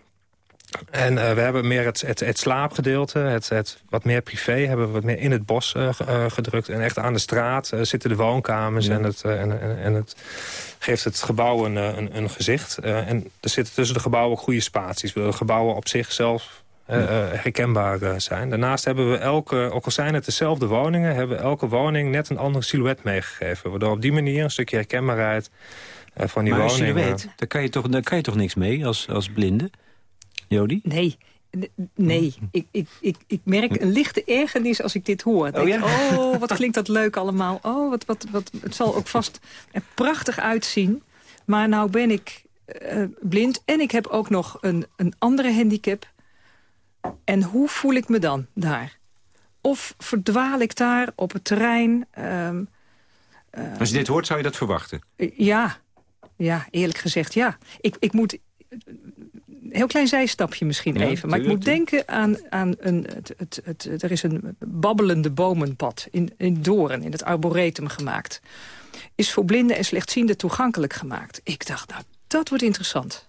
en uh, we hebben meer het, het, het slaapgedeelte, het, het, wat meer privé, hebben we wat meer in het bos uh, gedrukt. En echt aan de straat zitten de woonkamers en, het, en, en, en, het geeft het gebouw een, een, een gezicht. en er zitten tussen de gebouwen goede spaties. De gebouwen op zichzelf herkenbaar zijn. Daarnaast hebben we elke, ook al zijn het dezelfde woningen... hebben we elke woning net een ander silhouet meegegeven. Waardoor op die manier een stukje herkenbaarheid van die maar woning... Maar silhouet, daar kan, je toch, daar kan je toch niks mee als, als blinde? Jody? Nee. Nee, ik, ik, ik, ik merk een lichte ergernis als ik dit hoor. oh, ja? oh, wat klinkt dat leuk allemaal. Oh, wat, wat, wat, het zal ook vast er prachtig uitzien. Maar nou ben ik uh, blind en ik heb ook nog een, een andere handicap. En hoe voel ik me dan daar? Of verdwaal ik daar op het terrein? Um, uh, Als je dit hoort, zou je dat verwachten? ja, ja eerlijk gezegd ja. Ik, ik moet heel klein zijstapje misschien even. Maar ik moet denken aan, aan een, het, het, het, er is een babbelende bomenpad in, in Doorn, in het Arboretum gemaakt. Is voor blinden en slechtzienden toegankelijk gemaakt. Ik dacht, nou, dat wordt interessant.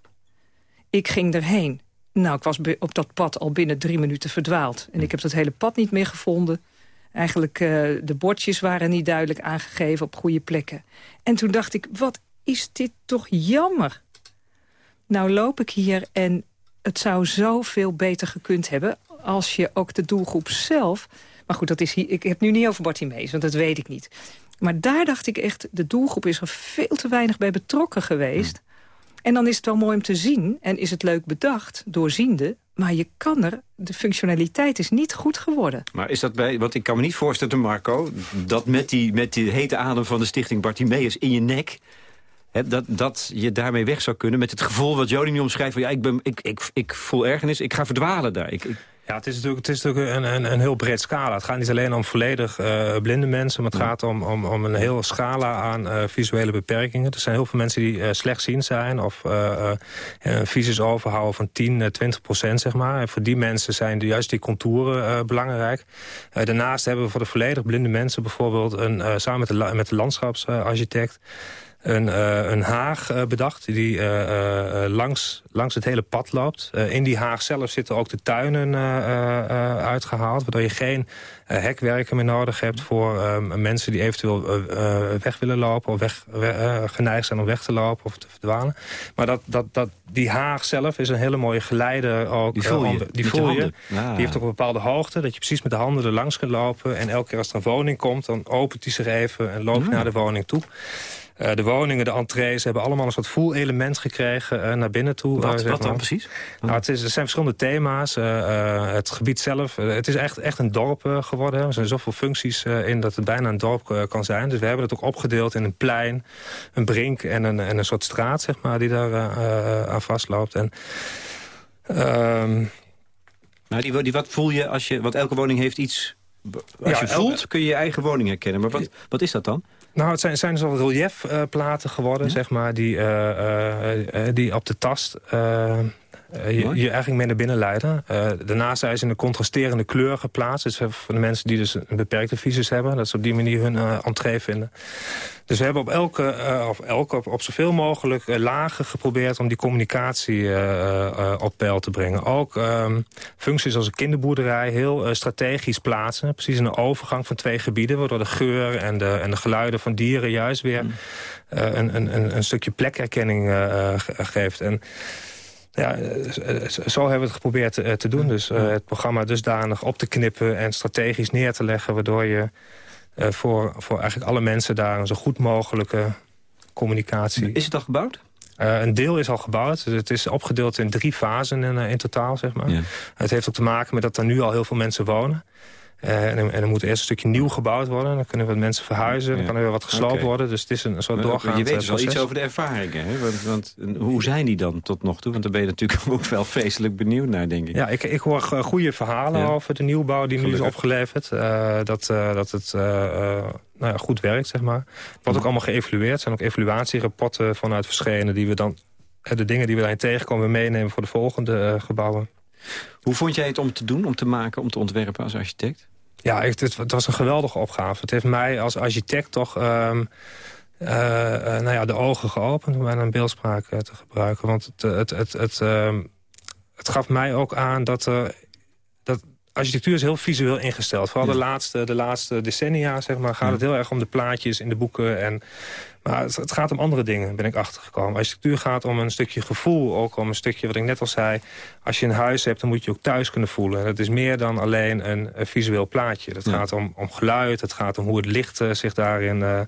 Ik ging erheen. Nou, ik was op dat pad al binnen drie minuten verdwaald. En ik heb dat hele pad niet meer gevonden. Eigenlijk, uh, de bordjes waren niet duidelijk aangegeven op goede plekken. En toen dacht ik, wat is dit toch jammer. Nou loop ik hier en het zou zoveel beter gekund hebben... als je ook de doelgroep zelf... Maar goed, dat is hier, ik heb nu niet over Bartimees, want dat weet ik niet. Maar daar dacht ik echt, de doelgroep is er veel te weinig bij betrokken geweest. En dan is het wel mooi om te zien en is het leuk bedacht, doorziende... maar je kan er, de functionaliteit is niet goed geworden. Maar is dat bij, want ik kan me niet voorstellen, Marco... dat met die, met die hete adem van de stichting Bartimeus in je nek dat, dat je daarmee weg zou kunnen met het gevoel wat Jody nu omschrijft... van ja, ik, ben, ik, ik, ik voel ergernis, ik ga verdwalen daar. Ik, ik... Ja, het is natuurlijk, het is natuurlijk een, een, een heel breed scala. Het gaat niet alleen om volledig uh, blinde mensen... maar het gaat om, om, om een hele scala aan uh, visuele beperkingen. Er zijn heel veel mensen die uh, slechtziend zijn... of een visus overhouden van 10, 20 procent, zeg maar. En voor die mensen zijn de, juist die contouren belangrijk. daarnaast hebben we voor de volledig blinde mensen bijvoorbeeld... Een, samen met de, met de landschapsarchitect... een, een haag bedacht die langs, langs het hele pad loopt. in die haag zelf zitten ook de tuinen uitgehaald... waardoor je geen hekwerken meer nodig hebt voor ehm, mensen die eventueel weg willen lopen... of weg, geneigd zijn om weg te lopen of te verdwalen. Maar dat, dat, dat, die haag zelf is een hele mooie geleider. Ook, die voel je. die, voel je. die heeft ook een bepaalde hoogte, dat je precies met de handen er langs kunt lopen. En elke keer als er een woning komt, dan opent hij zich even en loopt naar de woning toe. Uh, de woningen, de entrees hebben allemaal een soort voelelement gekregen uh, naar binnen toe. Wat, uh, wat dan precies? Nou, het is, er zijn verschillende thema's. het gebied zelf, het is echt, echt een dorp geworden. Er zijn zoveel functies in dat het bijna een dorp kan zijn. Dus we hebben het ook opgedeeld in een plein, een brink en een, en een soort straat, zeg maar, die daar aan vastloopt. En, nou, die, die, wat voel je als je... Want elke woning heeft iets... Als je voelt, kun je je eigen woning herkennen. Maar wat, wat is dat dan? Nou, het zijn, zijn zo reliefplaten geworden, zeg maar, die, uh, die op de tast je, je, eigenlijk mee naar binnen leiden. Uh, daarnaast zijn ze in een contrasterende kleur geplaatst. Dus voor de mensen die dus een beperkte visus hebben. Dat ze op die manier hun entree vinden. Dus we hebben op elke, of elke op, op zoveel mogelijk lagen geprobeerd... om die communicatie op peil te brengen. Ook um, functies als een kinderboerderij heel strategisch plaatsen. Precies in de overgang van twee gebieden. Waardoor de geur en de, en de geluiden van dieren juist weer... Mm. een, een, een stukje plekerkenning geeft. En ja, eh, zo hebben we het geprobeerd eh, te doen. Dus uh, het programma dusdanig op te knippen en strategisch neer te leggen... waardoor je uh, voor, voor eigenlijk alle mensen daar een zo goed mogelijke communicatie... Is het al gebouwd? Uh, een deel is al gebouwd. Dus het is opgedeeld in drie fasen in, in totaal, zeg maar. Ja. Het heeft ook te maken met dat er nu al heel veel mensen wonen. Uh, en, en, er moet eerst een stukje nieuw gebouwd worden. Dan kunnen wat mensen verhuizen. Dan kan er weer wat gesloopt worden. Dus het is een soort doorgaand Je weet dus wel iets over de ervaringen. Hè? Want, want, hoe zijn die dan tot nog toe? Want daar ben je natuurlijk ook wel feestelijk benieuwd naar, denk ik. Ja, ik, ik hoor goede verhalen over de nieuwbouw die nu is opgeleverd. Uh, dat, uh, dat het nou ja, goed werkt, zeg maar. Het wordt ook allemaal geëvalueerd. Er zijn ook evaluatierapporten vanuit verschenen... die we dan de dingen die we daarin tegenkomen meenemen voor de volgende gebouwen. Hoe vond jij het om te doen, om te maken, om te ontwerpen als architect? Ja, het, het, was een geweldige opgave. Het heeft mij als architect toch um, uh, nou ja, de ogen geopend... om een beeldspraak uh, te gebruiken. Want het, het, het, het, um, het gaf mij ook aan dat... Dat architectuur is heel visueel ingesteld. Vooral de, laatste, de laatste decennia zeg maar, gaat het heel erg om de plaatjes in de boeken... en maar het, gaat om andere dingen, ben ik achtergekomen. Architectuur gaat om een stukje gevoel, ook om een stukje wat ik net al zei. Als je een huis hebt, dan moet je ook thuis kunnen voelen. Dat is meer dan alleen een, visueel plaatje. Dat gaat om, om geluid, het gaat om hoe het licht uh, zich daarin uh,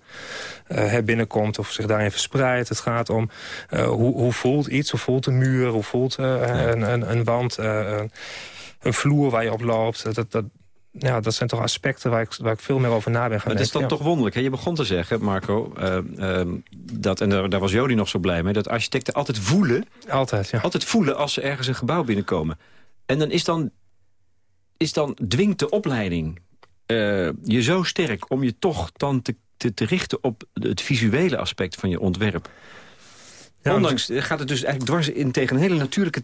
uh, binnenkomt... of zich daarin verspreidt. Het gaat om hoe, hoe voelt iets, hoe voelt een muur, hoe voelt een, een, een, wand... een vloer waar je op loopt. Dat, dat, ja, dat zijn toch aspecten waar ik, waar ik veel meer over na ben gaan Maar het is dan toch wonderlijk. Hè? Je begon te zeggen, Marco, uh, uh, dat, en daar, daar was Jody nog zo blij mee... dat architecten altijd voelen, altijd, ja. altijd voelen als ze ergens een gebouw binnenkomen. En dan is dan, is dan dwingt de opleiding uh, je zo sterk... om je toch dan te, te, te richten op het visuele aspect van je ontwerp. Ja, Ondanks gaat het dus eigenlijk dwars in tegen een hele natuurlijke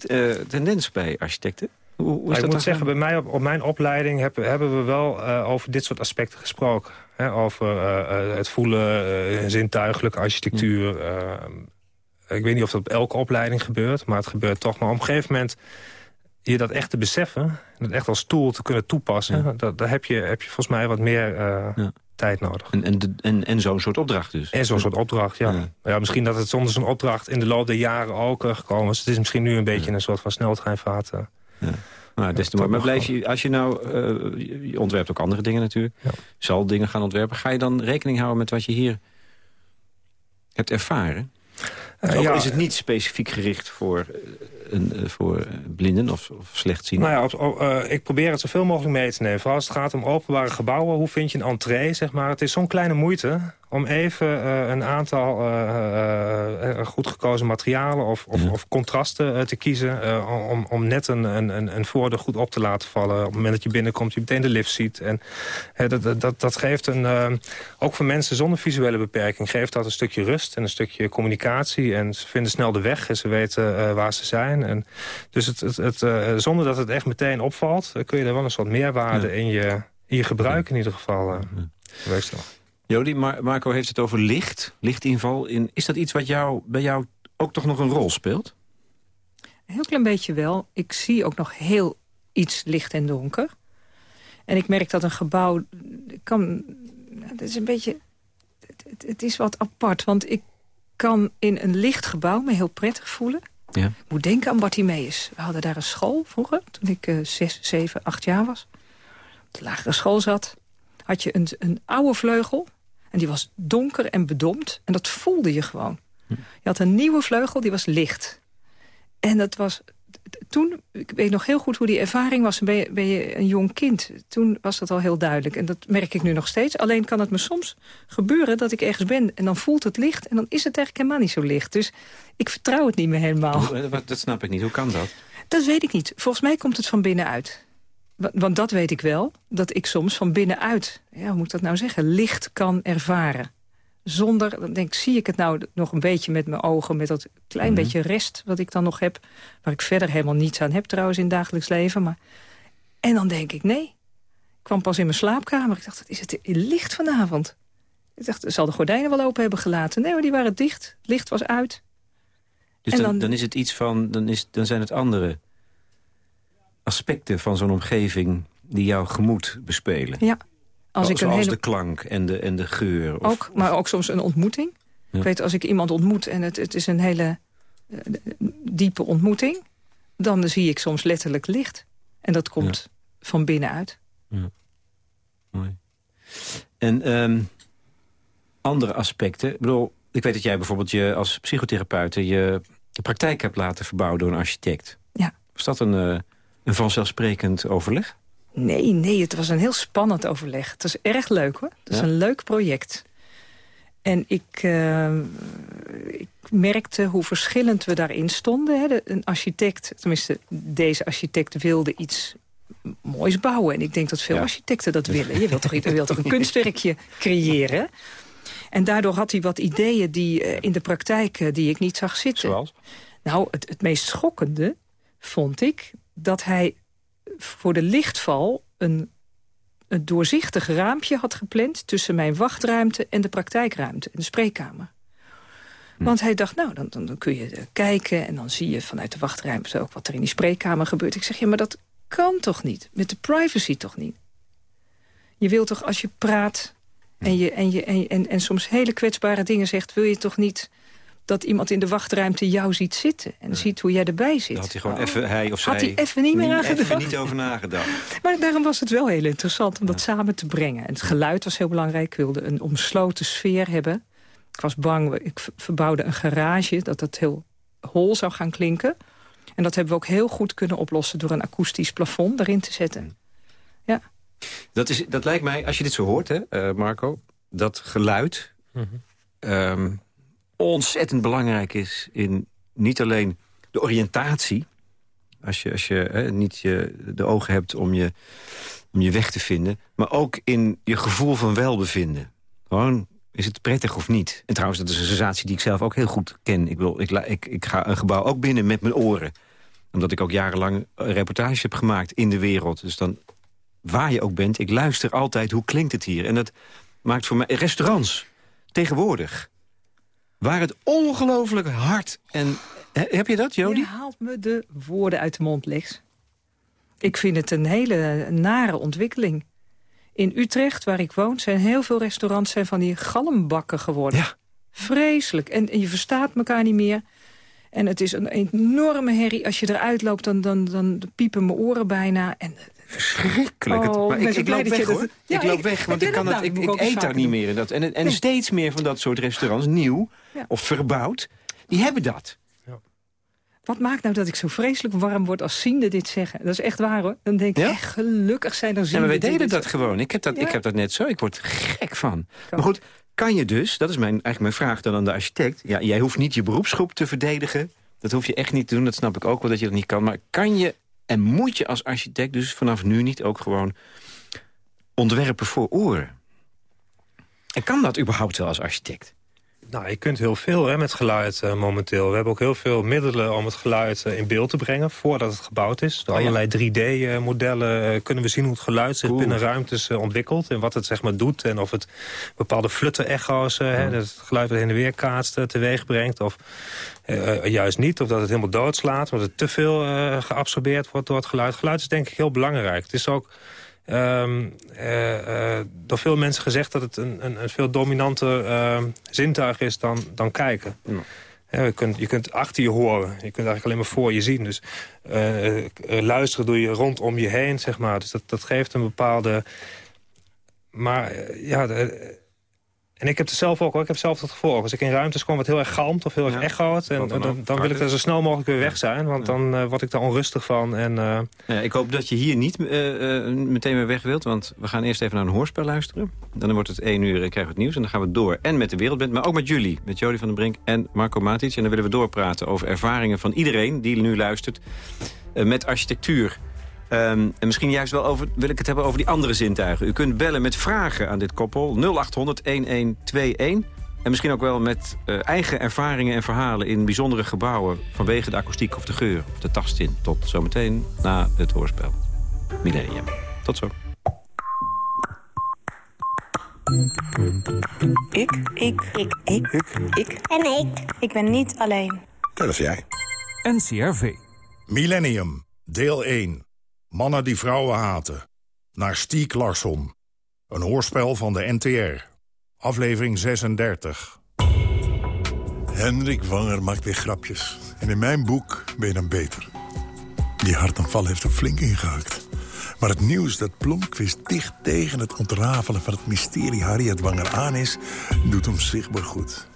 tendens bij architecten. Hoe, ik moet zeggen, bij mij op, op mijn opleiding hebben, hebben we wel uh, over dit soort aspecten gesproken. Hè, over uh, het voelen, zintuigelijke architectuur. ik weet niet of dat op elke opleiding gebeurt, maar het gebeurt toch. Maar op een gegeven moment je dat echt te beseffen, dat echt als tool te kunnen toepassen... Ja. Dat, daar heb je, heb je volgens mij wat meer ja. tijd nodig. En, en, en, en zo'n soort opdracht dus? En zo'n soort opdracht, ja. ja. Misschien dat het zonder zo'n opdracht in de loop der jaren ook gekomen is. Het is misschien nu een beetje een soort van sneltreinvaart... Nou, des te mooi. Maar blijf je, als je nou, uh, je ontwerpt ook andere dingen natuurlijk, zal dingen gaan ontwerpen. Ga je dan rekening houden met wat je hier hebt ervaren? Uh, ja, is het niet specifiek gericht voor, eh, een, voor blinden of, of slechtzienden? Nou ja, ik probeer het zoveel mogelijk mee te nemen. Vooral als het gaat om openbare gebouwen. Hoe vind je een entree, zeg maar. Het is zo'n kleine moeite om even uh, een aantal uh, uh, goed gekozen materialen of, of, of contrasten te kiezen. om, om net een, een, een voordeur goed op te laten vallen. Op het moment dat je binnenkomt, je meteen de lift ziet. En dat, dat, dat geeft een, ook voor mensen zonder visuele beperking, geeft dat een stukje rust en een stukje communicatie. En ze vinden snel de weg en ze weten waar ze zijn. En dus het, het, het zonder dat het echt meteen opvalt, kun je er wel een soort meerwaarde in, je, in je gebruik in ieder geval uh, Jody, Mar Marco heeft het over licht, lichtinval. In, is dat iets wat jou, bij jou ook toch nog een rol speelt? Een heel klein beetje wel. Ik zie ook nog heel iets licht en donker. En ik merk dat een gebouw... Kan, het is een beetje... Het, het, is wat apart, want ik kan in een licht gebouw me heel prettig voelen. Ja. Ik moet denken aan Bartimeus. We hadden daar een school vroeger, toen ik uh, zes, zeven, acht jaar was. Op de lagere school zat, had je een, een oude vleugel. En die was donker en bedompt. En dat voelde je gewoon. Je had een nieuwe vleugel, die was licht. En dat was toen, ik weet nog heel goed hoe die ervaring was. Ben je, ben je een jong kind. Toen was dat al heel duidelijk. En dat merk ik nu nog steeds. Alleen kan het me soms gebeuren dat ik ergens ben... en dan voelt het licht en dan is het eigenlijk helemaal niet zo licht. Dus ik vertrouw het niet meer helemaal. Dat snap ik niet. Hoe kan dat? Dat weet ik niet. Volgens mij komt het van binnenuit. Want dat weet ik wel, dat ik soms van binnenuit... Ja, hoe moet ik dat nou zeggen? Licht kan ervaren zonder, dan denk ik, zie ik het nou nog een beetje met mijn ogen... met dat klein mhm. beetje rest wat ik dan nog heb... waar ik verder helemaal niets aan heb trouwens in het dagelijks leven. Maar... En dan denk ik, nee. Ik kwam pas in mijn slaapkamer. Ik dacht, wat is het licht vanavond? Ik dacht, zal de gordijnen wel open hebben gelaten? Nee, maar die waren dicht. Het licht was uit. Dus dan, dan, is het iets van, dan, is, dan zijn het andere aspecten van zo'n omgeving... die jouw gemoed bespelen. Ja, als ik hele... de klank en de, en de geur. Of, ook, maar ook soms een ontmoeting. Ik weet, als ik iemand ontmoet en het, het is een hele uh, diepe ontmoeting... dan zie ik soms letterlijk licht. En dat komt van binnenuit. Ja. Mooi. En um, andere aspecten. Ik bedoel, ik weet dat jij bijvoorbeeld je als psychotherapeut... je praktijk hebt laten verbouwen door een architect. Ja. Was dat een, uh, een vanzelfsprekend overleg? Nee, nee, het was een heel spannend overleg. Het was erg leuk hoor. Het was een leuk project. En ik, uh, ik, merkte hoe verschillend we daarin stonden. Hè. een architect, tenminste deze architect wilde iets moois bouwen. En ik denk dat veel architecten dat willen. Je wilt toch, je wilt toch een kunstwerkje creëren? En daardoor had hij wat ideeën die, uh, in de praktijk uh, die ik niet zag zitten. Zoals? Nou, het, het meest schokkende vond ik dat hij voor de lichtval een, een doorzichtig raampje had gepland... tussen mijn wachtruimte en de praktijkruimte, en de spreekkamer. Hm. Want hij dacht, nou, dan, dan, dan, kun je kijken... en dan zie je vanuit de wachtruimte ook wat er in die spreekkamer gebeurt. Ik zeg, ja, maar dat kan toch niet? Met de privacy toch niet? Je wilt toch, als je praat en, je, en, je, en, en, en soms hele kwetsbare dingen zegt... wil je toch niet dat iemand in de wachtruimte jou ziet zitten. En ziet hoe jij erbij zit. Daar had hij gewoon oh. even, hij of zij... Had hij even niet meer aan Even niet over nagedacht. Maar daarom was het wel heel interessant om dat samen te brengen. En het geluid was heel belangrijk. Ik wilde een omsloten sfeer hebben. Ik was bang, ik verbouwde een garage, dat het heel hol zou gaan klinken. En dat hebben we ook heel goed kunnen oplossen... door een akoestisch plafond erin te zetten. Mm. Ja. Dat, is, dat lijkt mij, als je dit zo hoort, hè, uh, Marco... dat geluid... Mm ontzettend belangrijk is in niet alleen de oriëntatie... als je, als je hè, niet je, de ogen hebt om je, om je weg te vinden... maar ook in je gevoel van welbevinden. Gewoon, is het prettig of niet? En trouwens, dat is een sensatie die ik zelf ook heel goed ken. Ik, bedoel, ik, ik, ik ga een gebouw ook binnen met mijn oren. Omdat ik ook jarenlang reportages heb gemaakt in de wereld. Dus dan, waar je ook bent, ik luister altijd hoe klinkt het hier. En dat maakt voor mij... Restaurants, tegenwoordig waar het ongelooflijk hard. En heb je dat, Jody? Je haalt me de woorden uit de mond, Lex. Ik vind het een hele nare ontwikkeling. In Utrecht, waar ik woon, zijn heel veel restaurants zijn van die galmbakken geworden. Ja. Vreselijk. En, en je verstaat elkaar niet meer. En het is een enorme herrie. Als je eruit loopt, dan, dan, dan piepen mijn oren bijna. En Verschrikkelijk. Oh, maar ik, ik loop weg, hoor. ik loop weg, want ik, kan dat, ik, ik eet daar niet meer. In dat. En, en steeds meer van dat soort restaurants, nieuw of verbouwd, die hebben dat. Wat maakt nou dat ik zo vreselijk warm word als ziende dit zeggen? Dat is echt waar hoor. Dan denk ik, echt, gelukkig zijn er ziende Ja, maar wij deden dat gewoon. Ik heb dat, ik heb dat net zo. Ik word gek van. Maar goed, kan je dus, dat is mijn, eigenlijk mijn vraag dan aan de architect... Ja, jij hoeft niet je beroepsgroep te verdedigen. Dat hoef je echt niet te doen. Dat snap ik ook wel dat je dat niet kan. Maar kan je en moet je als architect dus vanaf nu niet ook gewoon ontwerpen voor oren? En kan dat überhaupt wel als architect? Nou, je kunt heel veel hè, met geluid uh, momenteel. We hebben ook heel veel middelen om het geluid uh, in beeld te brengen... voordat het gebouwd is. Door oh, allerlei 3D-modellen uh, kunnen we zien hoe het geluid zich binnen ruimtes ontwikkelt... en wat het zeg maar doet en of het bepaalde flutter-echo's... Ja. het geluid wat heen en weer kaatst, teweeg brengt... of juist niet, of dat het helemaal doodslaat... omdat het te veel geabsorbeerd wordt door het geluid. Geluid is denk ik heel belangrijk. Het is ook um, uh, door veel mensen gezegd dat het een, een, een veel dominanter uh, zintuig is dan, dan kijken. Ja. je, kunt, je kunt achter je horen. Je kunt eigenlijk alleen maar voor je zien. Dus uh, luisteren doe je rondom je heen, zeg maar. Dus dat, dat geeft een bepaalde... Maar ja, de, en ik heb het zelf ook, ik heb zelf het gevoel. Als ik in ruimtes kom wat heel erg galmt of heel erg ja. echoot... En, dan, dan, wil ik er zo snel mogelijk weer weg zijn. Want dan uh, word ik daar onrustig van. En, uh... ja, ik hoop dat je hier niet uh, meteen weer weg wilt. Want we gaan eerst even naar een hoorspel luisteren. Dan wordt het één uur, krijgen we het nieuws. En dan gaan we door. En met de Wereldband, maar ook met jullie. Met Jody van den Brink en Marco Matic. En dan willen we doorpraten over ervaringen van iedereen die nu luistert... met architectuur Um, en misschien juist wel over, wil ik het hebben over die andere zintuigen. U kunt bellen met vragen aan dit koppel 0800 1121. En misschien ook wel met uh, eigen ervaringen en verhalen in bijzondere gebouwen... vanwege de akoestiek of de geur of de tastzin. Tot zometeen na het hoorspel. Millennium. Tot zo. Ik. Ik. Ik. Ik. Ik. Ik. En ik. Ik ben niet alleen. Dat is jij. NCRV. Millennium. Deel 1. Mannen die vrouwen haten. Naar Stiek Larsson. Een hoorspel van de NTR. Aflevering 36. Hendrik Wanger maakt weer grapjes. En in mijn boek ben je dan beter. Die hartaanval heeft er flink ingehakt. Maar het nieuws dat Blomqvist dicht tegen het ontrafelen van het mysterie Harriet Wanger aan is... doet hem zichtbaar goed.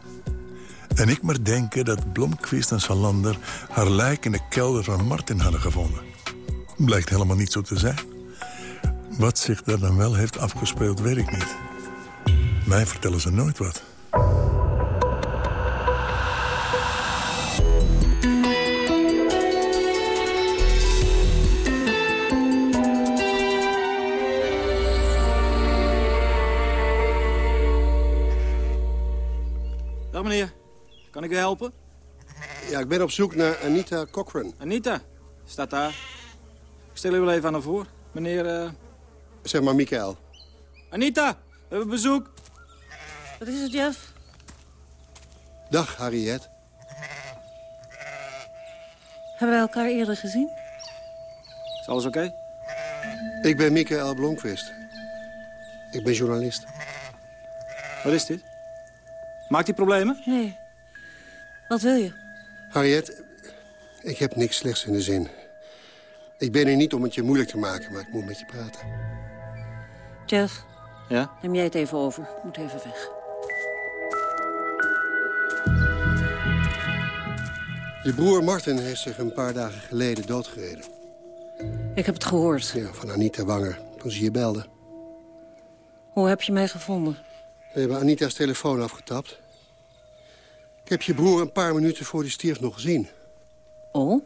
En ik maar denken dat Blomqvist en Salander haar lijk in de kelder van Martin hadden gevonden. Blijkt helemaal niet zo te zijn. Wat zich daar dan wel heeft afgespeeld, weet ik niet. Mij vertellen ze nooit wat. Dag meneer, kan ik u helpen? Ja, ik ben op zoek naar Anita Cochran. Anita, staat daar. Ik stel u wel even aan voor. Meneer... Uh... Zeg maar Michael. Anita, we hebben bezoek. Wat is het, Jeff? Dag, Harriet. Hebben we elkaar eerder gezien? Is alles oké? Ik ben Michael Blomqvist. Ik ben journalist. Wat is dit? Maakt die problemen? Nee. Wat wil je? Harriet, ik heb niks slechts in de zin. Ik ben hier niet om het je moeilijk te maken, maar ik moet met je praten. Jeff. Ja? Neem jij het even over. Ik moet even weg. Je broer Martin heeft zich een paar dagen geleden doodgereden. Ik heb het gehoord. Ja, van Anita Wanger, toen ze je belde. Hoe heb je mij gevonden? We hebben Anita's telefoon afgetapt. Ik heb je broer een paar minuten voor die stierf nog gezien. Oh?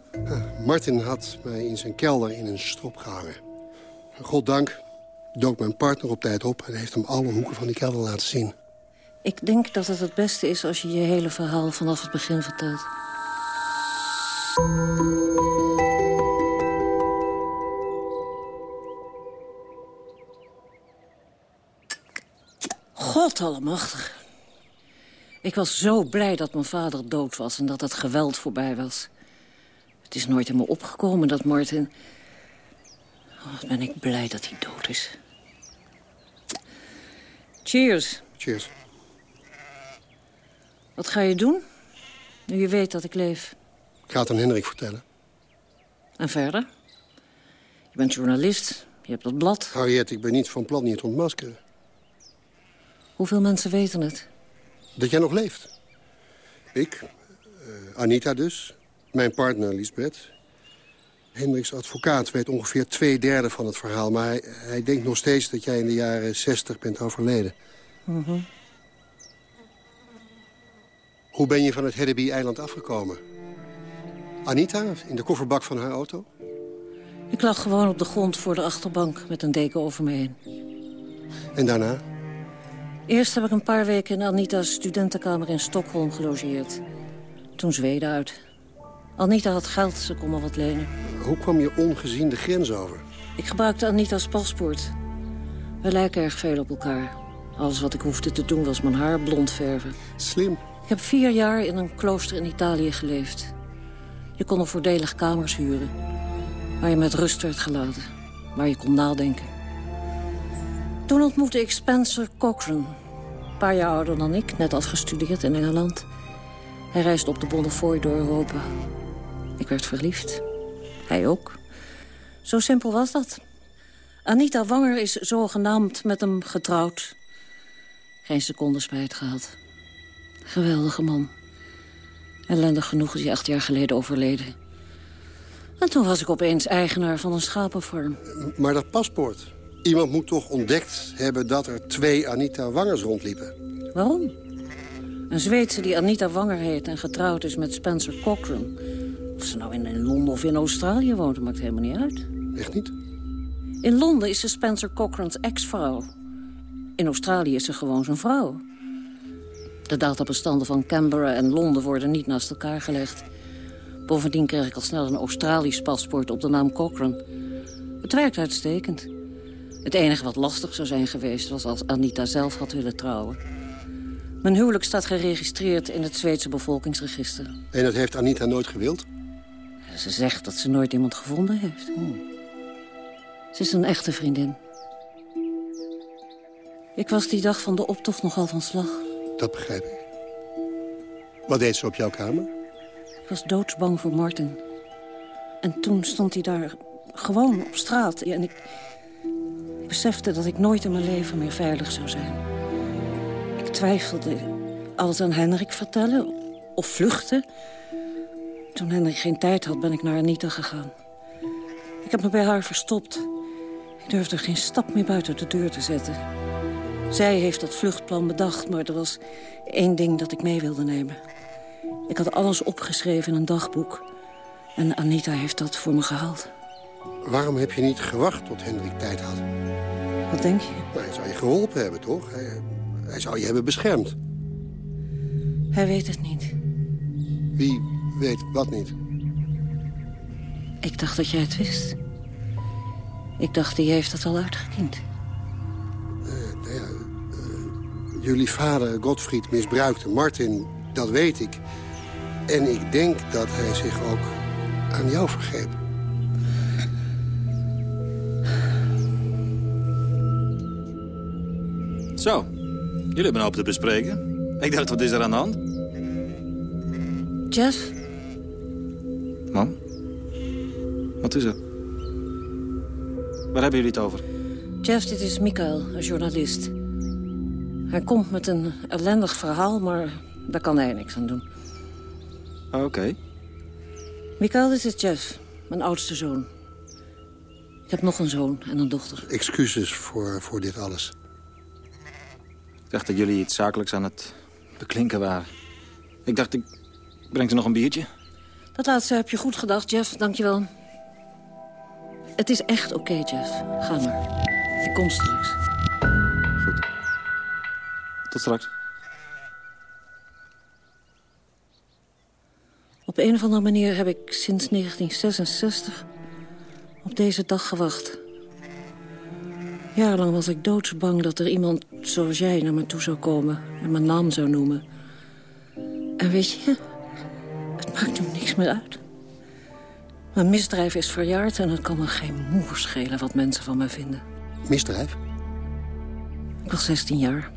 Martin had mij in zijn kelder in een strop gehangen. Goddank dook mijn partner op tijd op... en heeft hem alle hoeken van die kelder laten zien. Ik denk dat het het beste is als je je hele verhaal vanaf het begin vertelt. God allemachtig. Ik was zo blij dat mijn vader dood was en dat het geweld voorbij was. Het is nooit in me opgekomen dat Martin... Oh, wat ben ik blij dat hij dood is. Cheers. Cheers. Wat ga je doen, nu je weet dat ik leef? Ik ga het aan Hendrik vertellen. En verder? Je bent journalist, je hebt dat blad. Harriet, ik ben niet van plan je te ontmaskeren. Hoeveel mensen weten het? Dat jij nog leeft. Ik, uh, Anita dus, mijn partner, Lisbeth. Hendricks advocaat weet ongeveer twee derde van het verhaal... maar hij, hij, denkt nog steeds dat jij in de jaren zestig bent overleden. Mm Hoe ben je van het Hedeby-eiland afgekomen? Anita, in de kofferbak van haar auto? Ik lag gewoon op de grond voor de achterbank met een deken over me heen. En daarna? Eerst heb ik een paar weken in Anita's studentenkamer in Stockholm gelogeerd. Toen Zweden uit. Anita had geld, ze kon me wat lenen. Hoe kwam je ongezien de grens over? Ik gebruikte Anita's paspoort. We lijken erg veel op elkaar. Alles wat ik hoefde te doen was mijn haar blond verven. Slim. Ik heb vier jaar in een klooster in Italië geleefd. Je kon er voordelig kamers huren. Waar je met rust werd gelaten. Waar je kon nadenken. Toen ontmoette ik Spencer Cochran. Een paar jaar ouder dan ik, net afgestudeerd in Engeland. Hij reisde op de Bonnefoy door Europa. Ik werd verliefd. Hij ook. Zo simpel was dat. Anita Wanger is zogenaamd met hem getrouwd. Geen seconde spijt gehad. Geweldige man. Ellendig genoeg is hij acht jaar geleden overleden. En toen was ik opeens eigenaar van een schapenfarm. Maar dat paspoort, Iemand moet toch ontdekt hebben dat er twee Anita Wangers rondliepen. Waarom? Een Zweedse die Anita Wanger heet en getrouwd is met Spencer Cochran. Of ze nou in Londen of in Australië woont, maakt helemaal niet uit. Echt niet? In Londen is ze Spencer Cochrans ex-vrouw. In Australië is ze gewoon zijn vrouw. De databestanden van Canberra en Londen worden niet naast elkaar gelegd. Bovendien kreeg ik al snel een Australisch paspoort op de naam Cochran. Het werkt uitstekend. Het enige wat lastig zou zijn geweest was als Anita zelf had willen trouwen. Mijn huwelijk staat geregistreerd in het Zweedse bevolkingsregister. En dat heeft Anita nooit gewild? Ze zegt dat ze nooit iemand gevonden heeft. Hmm. Ze is een echte vriendin. Ik was die dag van de optocht nogal van slag. Dat begrijp ik. Wat deed ze op jouw kamer? Ik was doodsbang voor Martin. En toen stond hij daar gewoon op straat. En ik, besefte dat ik nooit in mijn leven meer veilig zou zijn. Ik twijfelde alles aan Henrik vertellen of vluchten. Toen Henrik geen tijd had, ben ik naar Anita gegaan. Ik heb me bij haar verstopt. Ik durfde geen stap meer buiten de deur te zetten. Zij heeft dat vluchtplan bedacht, maar er was één ding dat ik mee wilde nemen. Ik had alles opgeschreven in een dagboek. En Anita heeft dat voor me gehaald. Waarom heb je niet gewacht tot Hendrik tijd had? Wat denk je? Nou, hij zou je geholpen hebben, toch? Hij, hij zou je hebben beschermd. Hij weet het niet. Wie weet wat niet? Ik dacht dat jij het wist. Ik dacht, die heeft het al uitgekiend. Uh, nou ja, uh, jullie vader Godfried misbruikte Martin, dat weet ik. En ik denk dat hij zich ook aan jou vergreep. Zo, jullie hebben een hoop te bespreken. Ik dacht, wat is er aan de hand? Jeff? Wat is er? Waar hebben jullie het over? Jeff, dit is Mikael, een journalist. Hij komt met een ellendig verhaal, maar daar kan hij niks aan doen. Oké. Okay. Mikael, dit is Jeff, mijn oudste zoon. Ik heb nog een zoon en een dochter. Excuses voor, voor dit alles. Ik dacht dat jullie iets zakelijks aan het beklinken waren. Ik dacht, ik breng ze nog een biertje. Dat laatste heb je goed gedacht, Jeff. Dankjewel. Het is echt oké, Jeff. Ga maar. Ik kom straks. Goed. Tot straks. Op een of andere manier heb ik sinds 1966 op deze dag gewacht. Jarenlang was ik doodsbang dat er iemand zoals jij naar me toe zou komen... en mijn naam zou noemen. En weet je, het maakt nu niks meer uit. Mijn misdrijf is verjaard en het kan me geen moer schelen wat mensen van me vinden. Misdrijf? Ik was 16 jaar.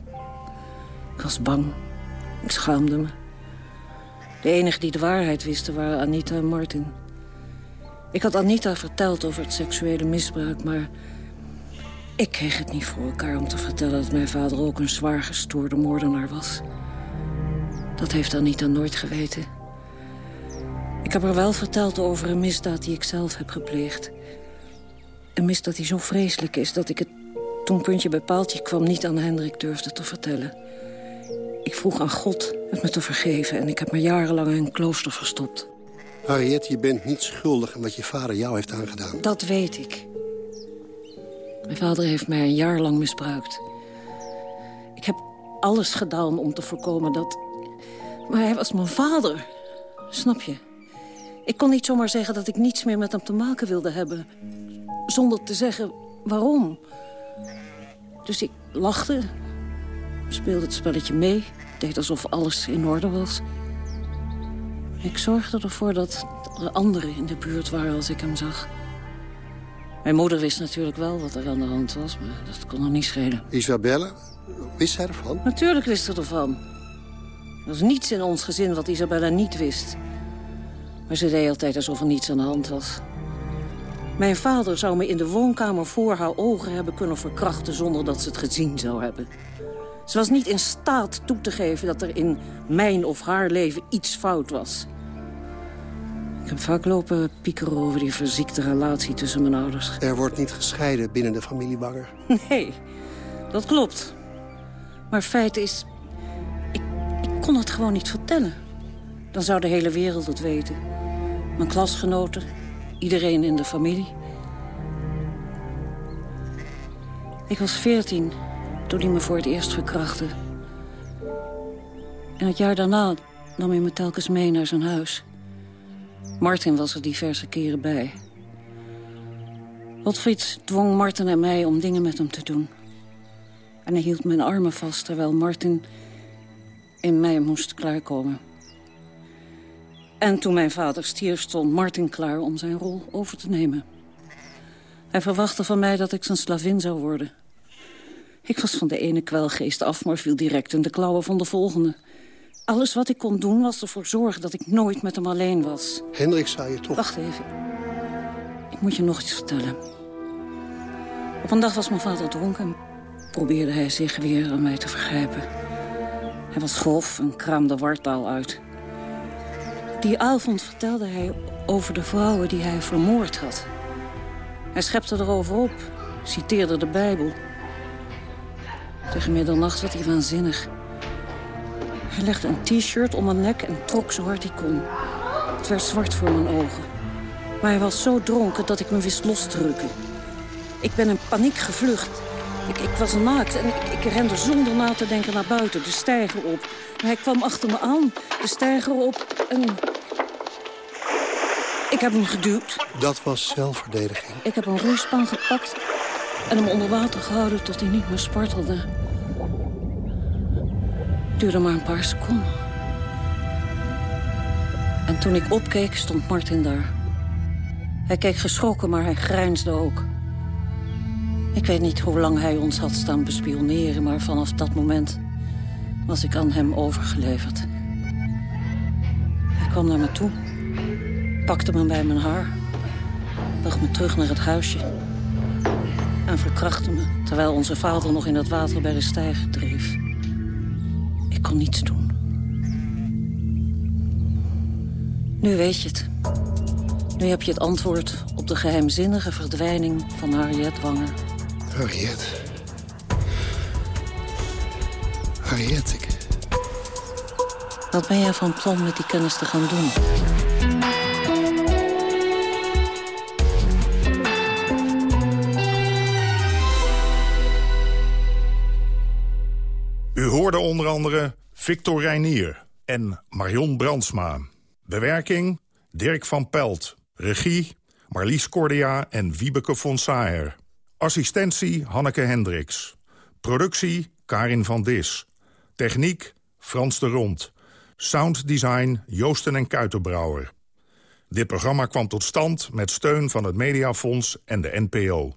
Ik was bang. Ik schaamde me. De enige die de waarheid wisten waren Anita en Martin. Ik had Anita verteld over het seksuele misbruik, maar... Ik kreeg het niet voor elkaar om te vertellen dat mijn vader ook een zwaar gestoorde moordenaar was. Dat heeft Anita nooit geweten. Ik heb haar wel verteld over een misdaad die ik zelf heb gepleegd. Een misdaad die zo vreselijk is dat ik het, toen puntje bij paaltje kwam... niet aan Hendrik durfde te vertellen. Ik vroeg aan God het me te vergeven... en ik heb me jarenlang in een klooster verstopt. Harriet, je bent niet schuldig aan wat je vader jou heeft aangedaan. Dat weet ik. Mijn vader heeft mij een jaar lang misbruikt. Ik heb alles gedaan om te voorkomen dat... Maar hij was mijn vader. Snap je? Ik kon niet zomaar zeggen dat ik niets meer met hem te maken wilde hebben. Zonder te zeggen waarom. Dus ik lachte, speelde het spelletje mee... deed alsof alles in orde was. Ik zorgde ervoor dat er anderen in de buurt waren als ik hem zag. Mijn moeder wist natuurlijk wel wat er aan de hand was, maar dat kon nog niet schelen. Isabelle, wist zij ervan? Natuurlijk wist ze ervan. Er was niets in ons gezin wat Isabella niet wist. Maar ze deed altijd alsof er niets aan de hand was. Mijn vader zou me in de woonkamer voor haar ogen hebben kunnen verkrachten... zonder dat ze het gezien zou hebben. Ze was niet in staat toe te geven dat er in mijn of haar leven iets fout was. Ik heb vaak lopen piekeren over die verziekte relatie tussen mijn ouders. Er wordt niet gescheiden binnen de familie Banger. Nee, dat klopt. Maar feit is, ik, ik kon het gewoon niet vertellen. Dan zou de hele wereld het weten. Mijn klasgenoten, iedereen in de familie. Ik was veertien toen hij me voor het eerst verkrachtte. En het jaar daarna nam hij me telkens mee naar zijn huis. Martin was er diverse keren bij. Otfried dwong Martin en mij om dingen met hem te doen. En hij hield mijn armen vast terwijl Martin in mij moest klaarkomen. En toen mijn vader stierf stond Martin klaar om zijn rol over te nemen. Hij verwachtte van mij dat ik zijn slavin zou worden. Ik was van de ene kwelgeest af, maar viel direct in de klauwen van de volgende. Alles wat ik kon doen was ervoor zorgen dat ik nooit met hem alleen was. Hendrik zou je toch... Wacht even. Ik moet je nog iets vertellen. Op een dag was mijn vader dronken. Probeerde hij zich weer aan mij te vergrijpen. Hij was grof en kraamde wartaal uit. Die avond vertelde hij over de vrouwen die hij vermoord had. Hij schepte erover op, citeerde de Bijbel. Tegen middernacht werd hij waanzinnig. Hij legde een t-shirt om mijn nek en trok zo hard hij kon. Het werd zwart voor mijn ogen. Maar hij was zo dronken dat ik me wist los te rukken. Ik ben in paniek gevlucht. Ik, ik was naakt en ik, ik rende zonder na te denken naar buiten, de steiger op. Maar hij kwam achter me aan, de steiger op en... Ik heb hem geduwd. Dat was zelfverdediging. Ik heb een roeispan gepakt en hem onder water gehouden tot hij niet meer spartelde. Het duurde maar een paar seconden. En toen ik opkeek, stond Martin daar. Hij keek geschrokken, maar hij grijnsde ook. Ik weet niet hoe lang hij ons had staan bespioneren... maar vanaf dat moment was ik aan hem overgeleverd. Hij kwam naar me toe, pakte me bij mijn haar... bracht me terug naar het huisje... en verkrachtte me, terwijl onze vader nog in het water bij de steiger dreef. Ik kon niets doen. Nu weet je het. Nu heb je het antwoord op de geheimzinnige verdwijning van Harriet Wanger. Harriet. Harriet, ik... Wat ben jij van plan met die kennis te gaan doen? Onder andere Victor Reinier en Marion Brandsma. Bewerking Dirk van Pelt. Regie Marlies Cordia en Wiebeke von Saer. Assistentie Hanneke Hendricks. Productie Karin van Dis. Techniek Frans de Rond. Sounddesign Joosten en Kuitenbrouwer. Dit programma kwam tot stand met steun van het Mediafonds en de NPO.